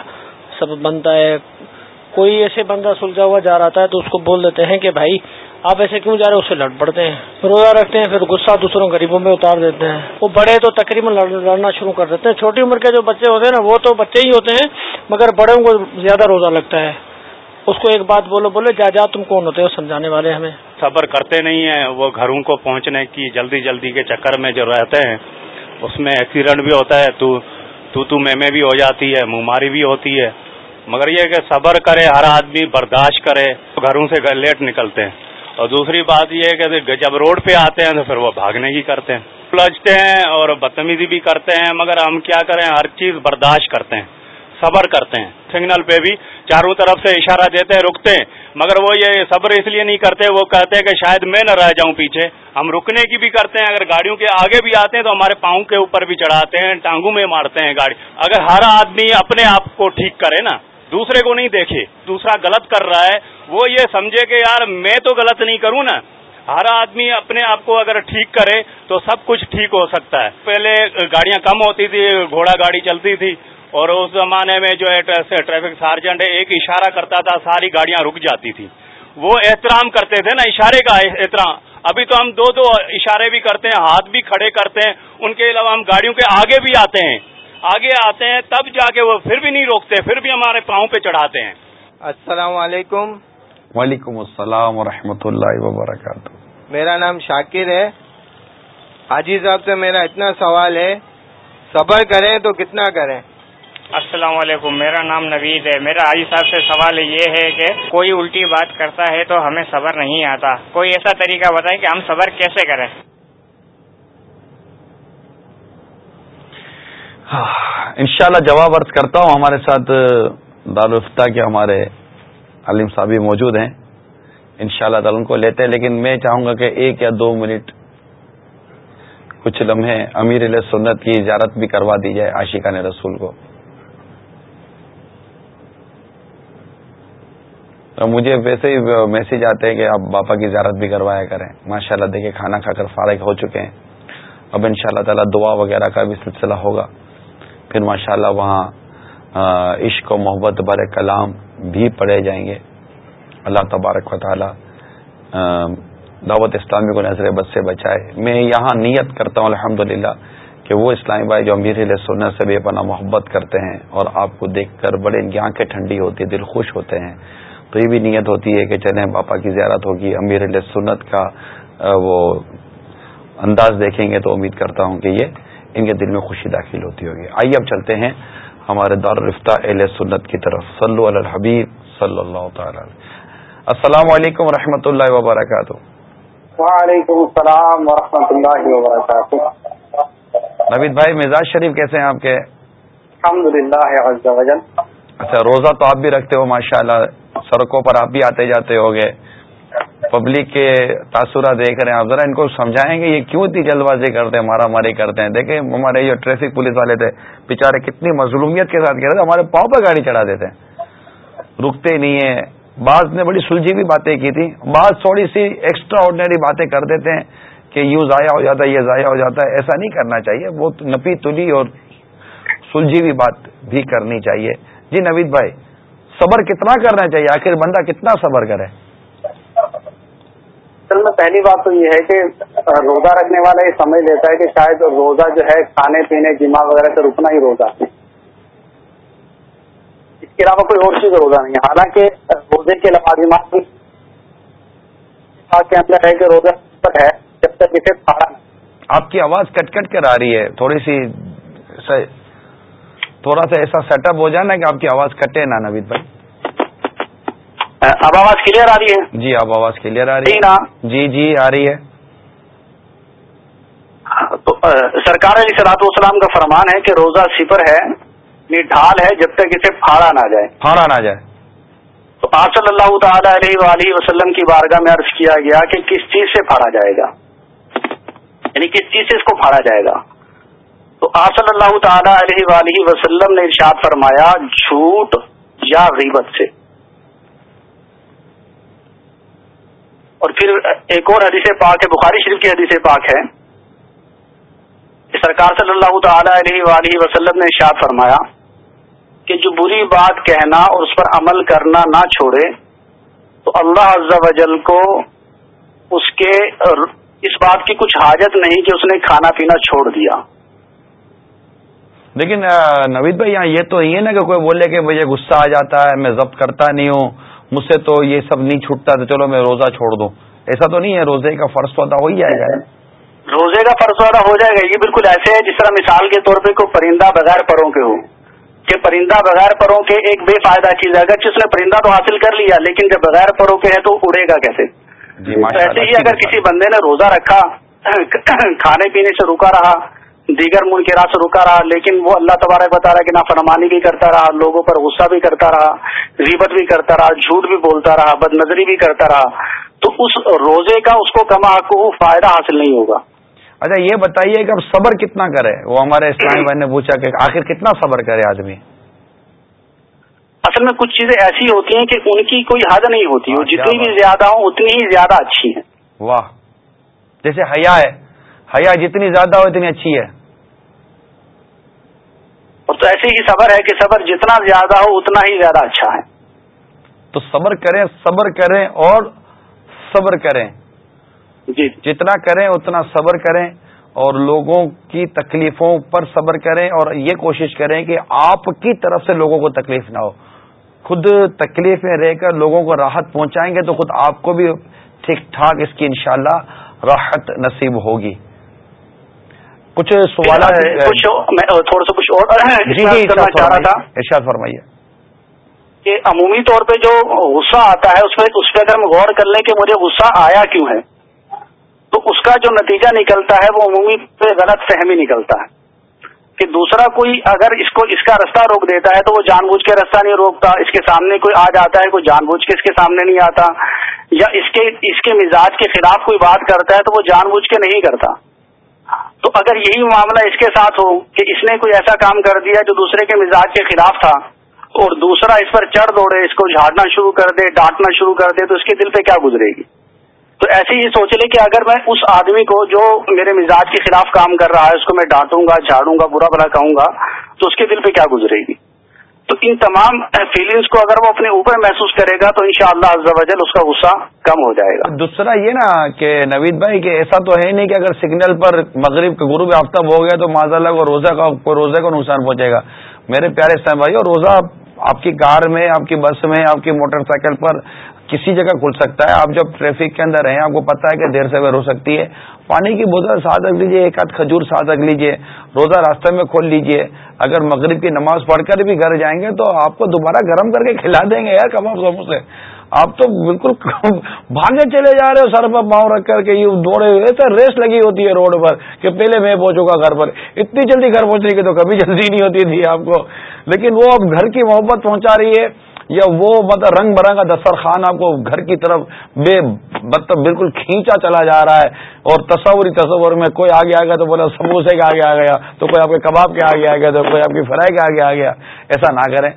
سبب بنتا ہے۔ کوئی ایسے بندہ سلجھا ہوا جا رہا ہے تو اس کو بول دیتے ہیں کہ بھائی، آپ ایسے کیوں جا رہے ہیں اسے لڑ پڑتے ہیں۔ روزہ رکھتے ہیں، پھر غصہ دوسروں غریبوں میں اتار دیتے ہیں۔ وہ بڑے تو تقریباً لڑنا شروع کر دیتے ہیں۔ چھوٹی عمر کے جو بچے ہوتے ہیں نا، وہ تو بچے ہی ہوتے ہیں، مگر بڑوں کو زیادہ روزہ لگتا ہے۔ اس کو ایک بات بولو بولے جا جا، تم کون ہوتے ہو؟ سمجھانے والے ہمیں۔ صبر کرتے نہیں ہیں۔ وہ گھروں کو پہنچنے کی جلدی جلدی کے چکر میں جو رہتے ہیں، اس میں ایکسیڈنٹ بھی ہوتا ہے، تو تو تو میں میں بھی ہو جاتی ہے ماری بھی ہوتی ہے۔ مگر یہ کہ صبر کرے، ہر آدمی برداشت کرے، گھروں سے لیٹ نکلتے ہیں۔ اور دوسری بات یہ ہے کہ جب روڈ پہ آتے ہیں تو پھر وہ بھاگنے کی کرتے ہیں۔ لجتے ہیں اور بدتمیزی بھی کرتے ہیں، مگر ہم کیا کریں، ہر چیز برداشت کرتے ہیں، صبر کرتے ہیں۔ سگنل پہ بھی چاروں طرف سے اشارہ دیتے ہیں، رکتے ہیں۔ مگر وہ یہ صبر اس لیے نہیں کرتے، وہ کہتے ہیں کہ شاید میں نہ رہ جاؤں پیچھے۔ ہم رکنے کی بھی کرتے ہیں، اگر گاڑیوں کے آگے بھی آتے ہیں تو ہمارے پاؤں کے اوپر بھی چڑھاتے ہیں، ٹانگوں میں مارتے ہیں گاڑی۔ اگر ہر آدمی اپنے آپ کو ٹھیک کرے نا دوسرے کو نہیں دیکھے، دوسرا غلط کر رہا ہے۔ وہ یہ سمجھے کہ یار میں تو غلط نہیں کروں نا۔ ہر آدمی اپنے آپ کو اگر ٹھیک کرے تو سب کچھ ٹھیک ہو سکتا ہے۔ پہلے گاڑیاں کم ہوتی تھی، گھوڑا گاڑی چلتی تھی اور اس زمانے میں جو ہے ٹریفک سارجنٹ ایک اشارہ کرتا تھا، ساری گاڑیاں رک جاتی تھی وہ احترام کرتے تھے نا، اشارے کا احترام۔ ابھی تو ہم دو دو اشارے بھی کرتے ہیں، ہاتھ بھی کھڑے کرتے ہیں۔ ان کے علاوہ ہم گاڑیوں کے آگے بھی آتے ہیں۔ آگے آتے ہیں تب جا کے وہ پھر بھی نہیں روکتے پھر بھی ہمارے پاؤں پہ چڑھاتے ہیں۔ السلام علیکم۔ وعلیکم السلام ورحمۃ اللہ وبرکاتہ۔ میرا نام شاکر ہے۔ حاجی صاحب سے میرا اتنا سوال ہے صبر کریں تو کتنا کریں؟ السلام علیکم میرا نام نوید ہے۔ میرا حاجی صاحب سے سوال یہ ہے کہ کوئی الٹی بات کرتا ہے تو ہمیں صبر نہیں آتا۔ کوئی ایسا طریقہ بتائیں کہ ہم صبر کیسے کریں؟ ہاں، انشاءاللہ جواب عرض کرتا ہوں۔ ہمارے ساتھ دارالفتہ کے ہمارے علیم صاحب بھی موجود ہیں۔ ان شاء اللہ تعالیٰ ان کو لیتے ہیں، لیکن میں چاہوں گا کہ ایک یا دو منٹ کچھ لمحے امیر علیہ سنت کی اجارت بھی کروا دی جائے عاشقان رسول کو۔ مجھے ویسے ہی میسج آتے ہیں کہ آپ باپا کی زیارت بھی کروایا کریں۔ ماشاء اللہ دیکھیں، کھانا کھا کر فارغ ہو چکے ہیں۔ اب ان شاء اللہ تعالیٰ دعا وغیرہ کا بھی سلسلہ ہوگا۔ پھر ماشاء اللہ وہاں عشق و محبت بر کلام بھی پڑھے جائیں گے۔ اللہ تبارک و تعالی دعوت اسلامی کو نظر بد سے بچائے۔ میں یہاں نیت کرتا ہوں الحمد کہ وہ اسلامی بھائی جو امیر علیہ سنت سے بھی اپنا محبت کرتے ہیں اور آپ کو دیکھ کر بڑے ان کی آنکھیں ٹھنڈی ہوتی ہے دل خوش ہوتے ہیں۔ تو یہ بھی نیت ہوتی ہے کہ چلیں باپا کی زیارت ہوگی، امیر علیہ سنت کا وہ انداز دیکھیں گے تو امید کرتا ہوں کہ یہ ان کے دل میں خوشی داخل ہوتی ہوگی۔ آئیے اب چلتے ہیں ہمارے دارالفتہ اہل سنت کی طرف۔ صلو علی الحبیب صلی اللہ تعالی السلام علیکم و اللہ وبرکاتہ۔ وعلیکم السلام ورحمۃ اللہ وبرکاتہ۔ نوید بھائی مزاج شریف کیسے ہیں آپ کے؟ الحمد للہ اچھا روزہ تو آپ بھی رکھتے ہو ماشاء اللہ سڑکوں پر آپ بھی آتے جاتے ہو گے پبلک کے تاثرات دیکھ رہے ہیں۔ آپ ذرا ان کو سمجھائیں گے یہ کیوں اتنی جلد بازی کرتے ہیں، مارا ماری کرتے ہیں۔ دیکھیں، ہمارے جو ٹریفک پولیس والے تھے۔ بےچارے کتنی مظلومیت کے ساتھ کہہ رہے تھے، ہمارے پاؤں پہ گاڑی چڑھا دیتے ہیں۔ رکتے نہیں ہیں۔ بعض نے بڑی سلجھی بھی باتیں کی تھی۔ بعض تھوڑی سی ایکسٹرا آرڈنری باتیں کر دیتے ہیں کہ یوں ضائع ہو جاتا ہے، یہ ضائع ہو جاتا ہے۔ ایسا نہیں کرنا چاہیے۔ وہ نپی تلی اور سلجھی ہوئی بات بھی کرنی چاہیے۔ جی نوید بھائی، صبر کتنا کرنا چاہیے؟ آخر بندہ کتنا صبر کرے؟ اصل میں پہلی بات تو یہ ہے کہ روزہ رکھنے والا یہ سمجھ لیتا ہے کہ شاید روزہ جو ہے کھانے پینے جمع وغیرہ سے رکنا ہی روزہ اس کے علاوہ کوئی اور چیز روزہ نہیں ہے۔ حالانکہ روزے کے لوازمات کے اندر ہے کہ روزہ ہے، جب تک اسے پھاڑا آپ کی آواز کٹ کٹ کر آ رہی ہے، تھوڑی سی تھوڑا سا ایسا سیٹ اپ ہو جائے نا کہ آپ کی آواز کٹے نا نوید بھائی۔ اب آواز کلیئر آ رہی ہے؟ جی اب آواز کلیئر آ رہی ہے۔ جی جی آ رہی ہے۔ تو سرکار علیہ سلاط والسلام کا فرمان ہے کہ روزہ صفر ہے ڈھال ہے جب تک اسے پھاڑا نہ جائے۔ پھاڑا نہ جائے۔ تو آپ صلی اللہ تعالی علیہ وآلہ وسلم کی بارگاہ میں عرض کیا گیا کہ کس چیز سے پھاڑا جائے گا؟ یعنی کس چیز سے اس کو پھاڑا جائے گا؟ تو آپ صلی اللہ تعالی علیہ وآلہ وسلم نے ارشاد فرمایا جھوٹ یا غیبت سے۔ اور پھر ایک اور حدیث پاک ہے، بخاری شریف کی حدیث پاک ہے۔ سرکار صلی اللہ تعالی علیہ وآلہ وسلم نے ارشاد فرمایا کہ جو بری بات کہنا اور اس پر عمل کرنا نہ چھوڑے، تو اللہ عز و جل کو اس کے اس بات کی کچھ حاجت نہیں کہ اس نے کھانا پینا چھوڑ دیا۔ لیکن نوید بھائی، یہاں یہ تو ہی ہے نا کہ کوئی بولے کہ مجھے غصہ آ جاتا ہے، میں ضبط کرتا نہیں ہوں۔ مجھ سے تو یہ سب نہیں چھوٹتا تو چلو میں روزہ چھوڑ دوں۔ ایسا تو نہیں ہے روزے کا فرض تو ادا ہو ہی جائے گا۔ روزے کا فرض ادا ہو جائے گا یہ بالکل ایسے ہے جس طرح مثال کے طور پہ کوئی پرندہ بغیر پروں کے ہو۔ کہ پرندہ بغیر پروں کے ایک بے فائدہ چیز ہے۔ اگر جس نے پرندہ تو حاصل کر لیا لیکن جب بغیر پروں کے ہے تو اڑے گا کیسے؟ جی ایسے ہی اگر کسی بندے نے روزہ رکھا کھانے پینے سے رکا رہا دیگر کے سے رکا رہا لیکن وہ اللہ تبارک بتا رہا کہ نہ فرمانی بھی کرتا رہا لوگوں پر غصہ بھی کرتا رہا ریبت بھی کرتا رہا جھوٹ بھی بولتا رہا بد نظری بھی کرتا رہا۔ تو اس روزے کا اس کو کما کو فائدہ حاصل نہیں ہوگا۔ اچھا یہ بتائیے کہ اب صبر کتنا کرے؟ وہ ہمارے اسلامی بھائی نے پوچھا کہ آخر کتنا صبر کرے آدمی؟ اصل میں کچھ چیزیں ایسی ہوتی ہیں کہ ان کی کوئی حد نہیں ہوتی جتنی بھی زیادہ ہوں اتنی ہی زیادہ اچھی ہیں۔ واہ جیسے حیا ہے۔ حیا جتنی زیادہ ہو اتنی اچھی ہے۔ اور تو ایسے ہی صبر ہے کہ صبر جتنا زیادہ ہو اتنا ہی زیادہ اچھا ہے۔ تو صبر کریں صبر کریں اور صبر کریں۔ جی۔ جتنا کریں اتنا صبر کریں اور لوگوں کی تکلیفوں پر صبر کریں اور یہ کوشش کریں کہ آپ کی طرف سے لوگوں کو تکلیف نہ ہو۔ خود تکلیف میں رہ کر لوگوں کو راحت پہنچائیں گے تو خود آپ کو بھی ٹھیک ٹھاک اس کی انشاءاللہ راحت نصیب ہوگی۔ کچھ سوالات میں تھوڑا سا کچھ اور جی جی کرنا چاہ رہا تھا۔ ارشاد فرمائیے۔ کہ عمومی طور پہ جو غصہ آتا ہے اس میں اس پہ اگر ہم غور کر لیں کہ مجھے غصہ آیا کیوں ہے تو اس کا جو نتیجہ نکلتا ہے وہ عمومی پہ غلط فہمی نکلتا ہے۔ کہ دوسرا کوئی اگر اس کو اس کا رستہ روک دیتا ہے تو وہ جان بوجھ کے رستہ نہیں روکتا۔ اس کے سامنے کوئی آ جاتا ہے کوئی جان بوجھ کے اس کے سامنے نہیں آتا یا اس کے اس کے مزاج کے خلاف کوئی بات کرتا ہے تو وہ جان بوجھ کے نہیں کرتا۔ تو اگر یہی معاملہ اس کے ساتھ ہو کہ اس نے کوئی ایسا کام کر دیا جو دوسرے کے مزاج کے خلاف تھا اور دوسرا اس پر چڑھ دوڑے، اس کو جھاڑنا شروع کر دے، ڈانٹنا شروع کر دے، تو اس کے دل پہ کیا گزرے گی؟ تو ایسے ہی سوچ لے کہ اگر میں اس آدمی کو جو میرے مزاج کے خلاف کام کر رہا ہے، اس کو میں ڈانٹوں گا، جھاڑوں گا، برا بھلا کہوں گا، تو اس کے دل پہ کیا گزرے گی؟ تو ان تمام فیلنگس کو اگر وہ اپنے اوپر محسوس کرے گا تو انشاءاللہ شاء اللہ اس کا غصہ کم ہو جائے گا۔ دوسرا یہ نا کہ نوید بھائی کہ ایسا تو ہے نہیں کہ اگر سگنل پر مغرب کا غروب آفتاب ہو گیا تو ماضا اللہ کو روزہ کا روزے کو نقصان پہنچے گا۔ میرے پیارے اسلام بھائی اور روزہ آپ کی کار میں، آپ کی بس میں، آپ کی موٹر سائیکل پر کسی جگہ کھل سکتا ہے۔ آپ جب ٹریفک کے اندر ہیں آپ کو پتا ہے کہ دیر سے ہو سکتی ہے۔ پانی کی بوتل ساتھ رکھ لیجیے ایک آدھ کھجور ساتھ رکھ لیجیے روزہ راستے میں کھول لیجیے اگر مغرب کی نماز پڑھ کر بھی گھر جائیں گے تو آپ کو دوبارہ گرم کر کے کھلا دیں گے۔ یار کباب سمو سے آپ تو بالکل بھاگے چلے جا رہے ہو، سر پر پاؤں رکھ کر کے۔ یہ دوڑے ہوئے سر ریس لگی ہوتی ہے روڈ پر کہ پہلے میں پہنچوں گا گھر پر۔ اتنی جلدی گھر پہنچنے کی تو کبھی جلدی نہیں ہوتی تھی آپ کو۔ لیکن وہ اب گھر کی محبت پہنچا رہی ہے۔ یا وہ مطلب رنگ برنگا دسترخوان آپ کو گھر کی طرف بے مطلب بالکل کھینچا چلا جا رہا ہے اور تصوری تصور میں کوئی آگے آ گیا تو بولا سموسے کے آگے آ گیا تو کوئی آپ کے کباب کے آگے آ گیا تو کوئی آپ کی فرائی کے آگے آ گیا۔ ایسا نہ کریں۔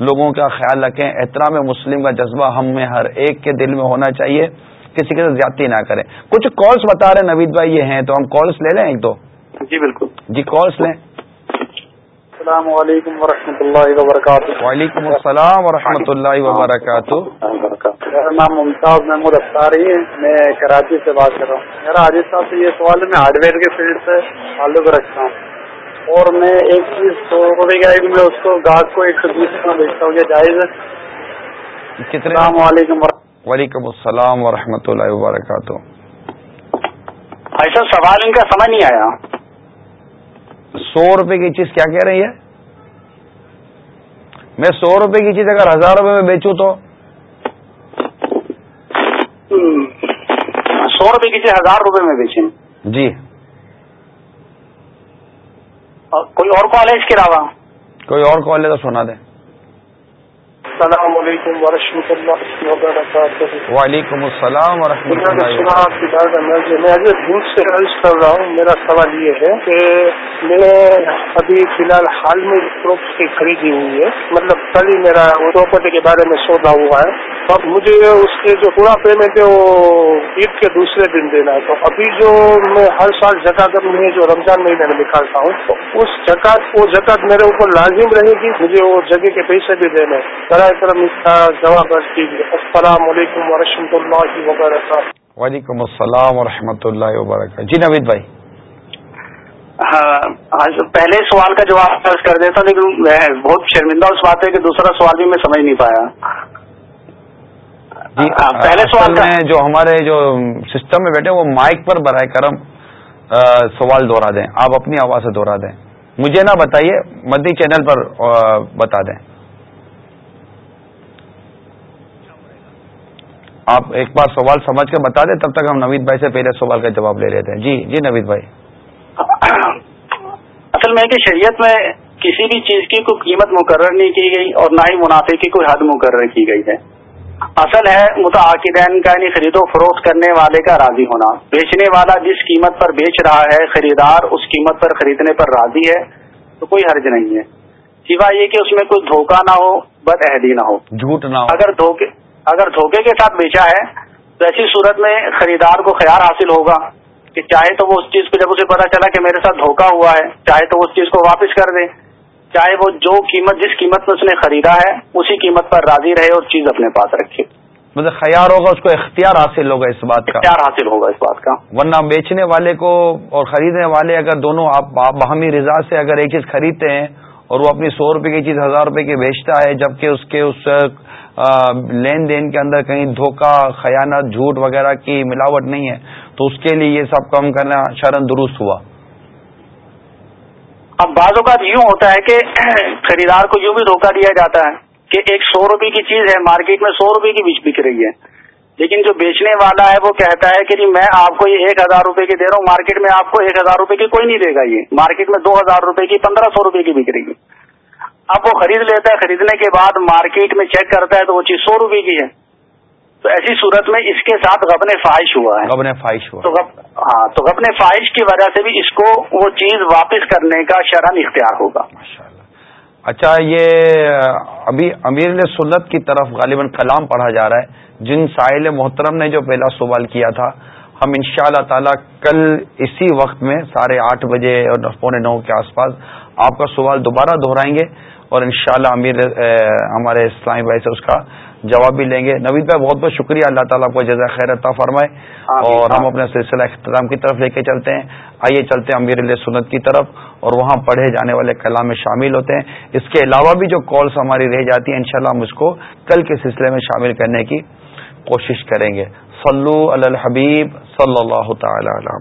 لوگوں کا خیال رکھیں احترام مسلم کا جذبہ ہم میں ہر ایک کے دل میں ہونا چاہیے۔ کسی کے ساتھ زیادتی نہ کریں۔ کچھ کالس بتا رہے نوید بھائی یہ ہیں تو ہم کالس لے لیں ایک دو؟ جی بالکل۔ جی کالس لیں۔ السلام علیکم ورحمۃ اللہ وبرکاتہ۔ وعلیکم السلام ورحمۃ اللہ وبرکاتہ۔ میرا نام ممتاز محمود افطاری ہے میں کراچی سے بات کر رہا ہوں۔ میرا عاجد صاحب سے یہ سوال ہے میں ہارڈ ویئر کے فیلڈ سے تعلق رکھتا ہوں۔ اور میں ایک چیز سو روپے کا میں اس کو گاہک کو ایک سو بیس میں بیچتا ہوں یہ جائز ہے۔ کتنے السلام علیکم وعلیکم السلام ورحمۃ اللہ وبرکاتہ۔ ایسا سوال ان کا سمجھ نہیں آیا۔ سو روپے کی چیز کیا کہہ رہی ہے؟ میں سو روپے کی چیز اگر ہزار روپے میں بیچوں تو؟ سو روپے کی چیز ہزار روپے میں بیچیں۔ جی۔ کوئی اور کال ہے اس کے علاوہ؟ کوئی اور کال ہے تو سنا دیں۔ السلام علیکم ورحمۃ اللہ وبرکاتہ۔ وعلیکم السلام ورحمۃ اللہ میں سے عرض کر رہا ہوں میرا سوال یہ ہے کہ میں ابھی فی الحال حال میں پراپرٹی خریدی ہوئی ہے۔ مطلب کل ہی میرا پراپرٹی کے بارے میں سودا ہوا ہے۔ اب مجھے اس کے جو پورا پیمنٹ ہے وہ عید کے دوسرے دن دینا ہے۔ تو ابھی جو میں ہر سال جکات میں جو رمضان مہینے میں نکالتا ہوں تو اس جکات وہ جکات میرے اوپر لازم رہے گی مجھے وہ جگہ کے پیسے بھی دینے برائے اس کا جواب السلام علیکم ورحمۃ اللہ وبرکاتہ۔ وعلیکم السلام و اللہ وبرکاتہ۔ جی نوید بھائی۔ ہاں پہلے سوال کا جواب کر دیتا لیکن میں بہت شرمندہ اس بات ہے کہ دوسرا سوال بھی میں سمجھ نہیں پایا۔ جی پہلے سوال میں جو ہمارے جو سسٹم میں بیٹھے وہ مائک پر برائے کرم سوال دوہرا دیں۔ آپ اپنی آواز سے دوہرا دیں۔ مجھے نہ بتائیے مدی چینل پر بتا دیں۔ آپ ایک بار سوال سمجھ کے بتا دیں تب تک ہم نوید بھائی سے پہلے سوال کا جواب لے لیتے ہیں۔ جی جی نوید بھائی۔ اصل میں کہ شریعت میں کسی بھی چیز کی کوئی قیمت مقرر نہیں کی گئی اور نہ ہی منافع کی کوئی حد مقرر کی گئی ہے۔ اصل ہے متعقدین کا یعنی خرید و فروخت کرنے والے کا راضی ہونا۔ بیچنے والا جس قیمت پر بیچ رہا ہے خریدار اس قیمت پر خریدنے پر راضی ہے تو کوئی حرج نہیں ہے۔ سوائے یہ کہ اس میں کوئی دھوکہ نہ ہو بد عہدی نہ ہو۔ جھوٹ نہ ہو۔ اگر دھوکے اگر دھوکے کے ساتھ بیچا ہے تو ایسی صورت میں خریدار کو خیال حاصل ہوگا کہ چاہے تو وہ اس چیز کو جب اسے پتا چلا کہ میرے ساتھ دھوکا ہوا ہے چاہے تو وہ اس چیز کو واپس کر دے چاہے وہ جو قیمت جس قیمت میں اس نے خریدا ہے اسی قیمت پر راضی رہے اور چیز اپنے پاس رکھے۔ مطلب خیال ہوگا اس کو اختیار حاصل ہوگا اس بات کا۔ اختیار حاصل ہوگا اس بات کا۔ ورنہ بیچنے والے کو اور خریدنے والے اگر دونوں آپ باہمی رضا سے اگر ایک چیز خریدتے ہیں اور وہ اپنی سو روپے کی چیز ہزار روپے کی بیچتا ہے، جبکہ اس کے، اس لین دین کے اندر کہیں دھوکہ، خیانت، جھوٹ وغیرہ کی ملاوٹ نہیں ہے۔ تو اس کے لیے یہ سب کم کرنا شرن درست ہوا۔ اب بعض اوقات یوں ہوتا ہے کہ خریدار کو یوں بھی دھوکہ دیا جاتا ہے کہ ایک سو روپے کی چیز ہے، مارکیٹ میں سو روپے کی بیچ بک رہی ہے۔ لیکن جو بیچنے والا ہے، وہ کہتا ہے کہ جی، میں آپ کو یہ ایک ہزار روپے کی دے رہا ہوں، مارکیٹ میں آپ کو ایک ہزار روپے کی کوئی نہیں دے گا یہ۔ مارکیٹ میں دو ہزار روپے کی، پندرہ سو روپے کی بک رہی ہے۔ اب وہ خرید لیتا ہے خریدنے کے بعد مارکیٹ میں چیک کرتا ہے تو وہ چیز سو روپے کی ہے۔ تو ایسی صورت میں اس کے ساتھ غبن فائش ہوا ہے۔ غبن فائش ہوا۔ تو غب... ہاں تو غبن فائش کی وجہ سے بھی اس کو وہ چیز واپس کرنے کا شرح اختیار ہوگا۔ اچھا یہ ابھی امیر سنت کی طرف غالباً کلام پڑھا جا رہا ہے۔ جن ساحل محترم نے جو پہلا سوال کیا تھا ہم ان شاء اللہ تعالی کل اسی وقت میں ساڑھے آٹھ بجے اور پونے نو کے آس پاس آپ کا سوال دوبارہ دہرائیں گے اور انشاءاللہ امیر ہمارے اسلامی بھائی سے اس کا جواب بھی لیں گے۔ نوید بھائی بہت بہت شکریہ۔ اللہ تعالیٰ کو جزا خیر عطا فرمائے اور ہم اپنے سلسلہ اختتام کی طرف لے کے چلتے ہیں۔ آئیے چلتے ہیں امیر علیہ سنت کی طرف اور وہاں پڑھے جانے والے کلام میں شامل ہوتے ہیں۔ اس کے علاوہ بھی جو کالس ہماری رہ جاتی ہیں انشاءاللہ ہم اس کو کل کے سلسلے میں شامل کرنے کی کوشش کریں گے۔ صلو علی الحبیب صلی اللہ تعالی علیہ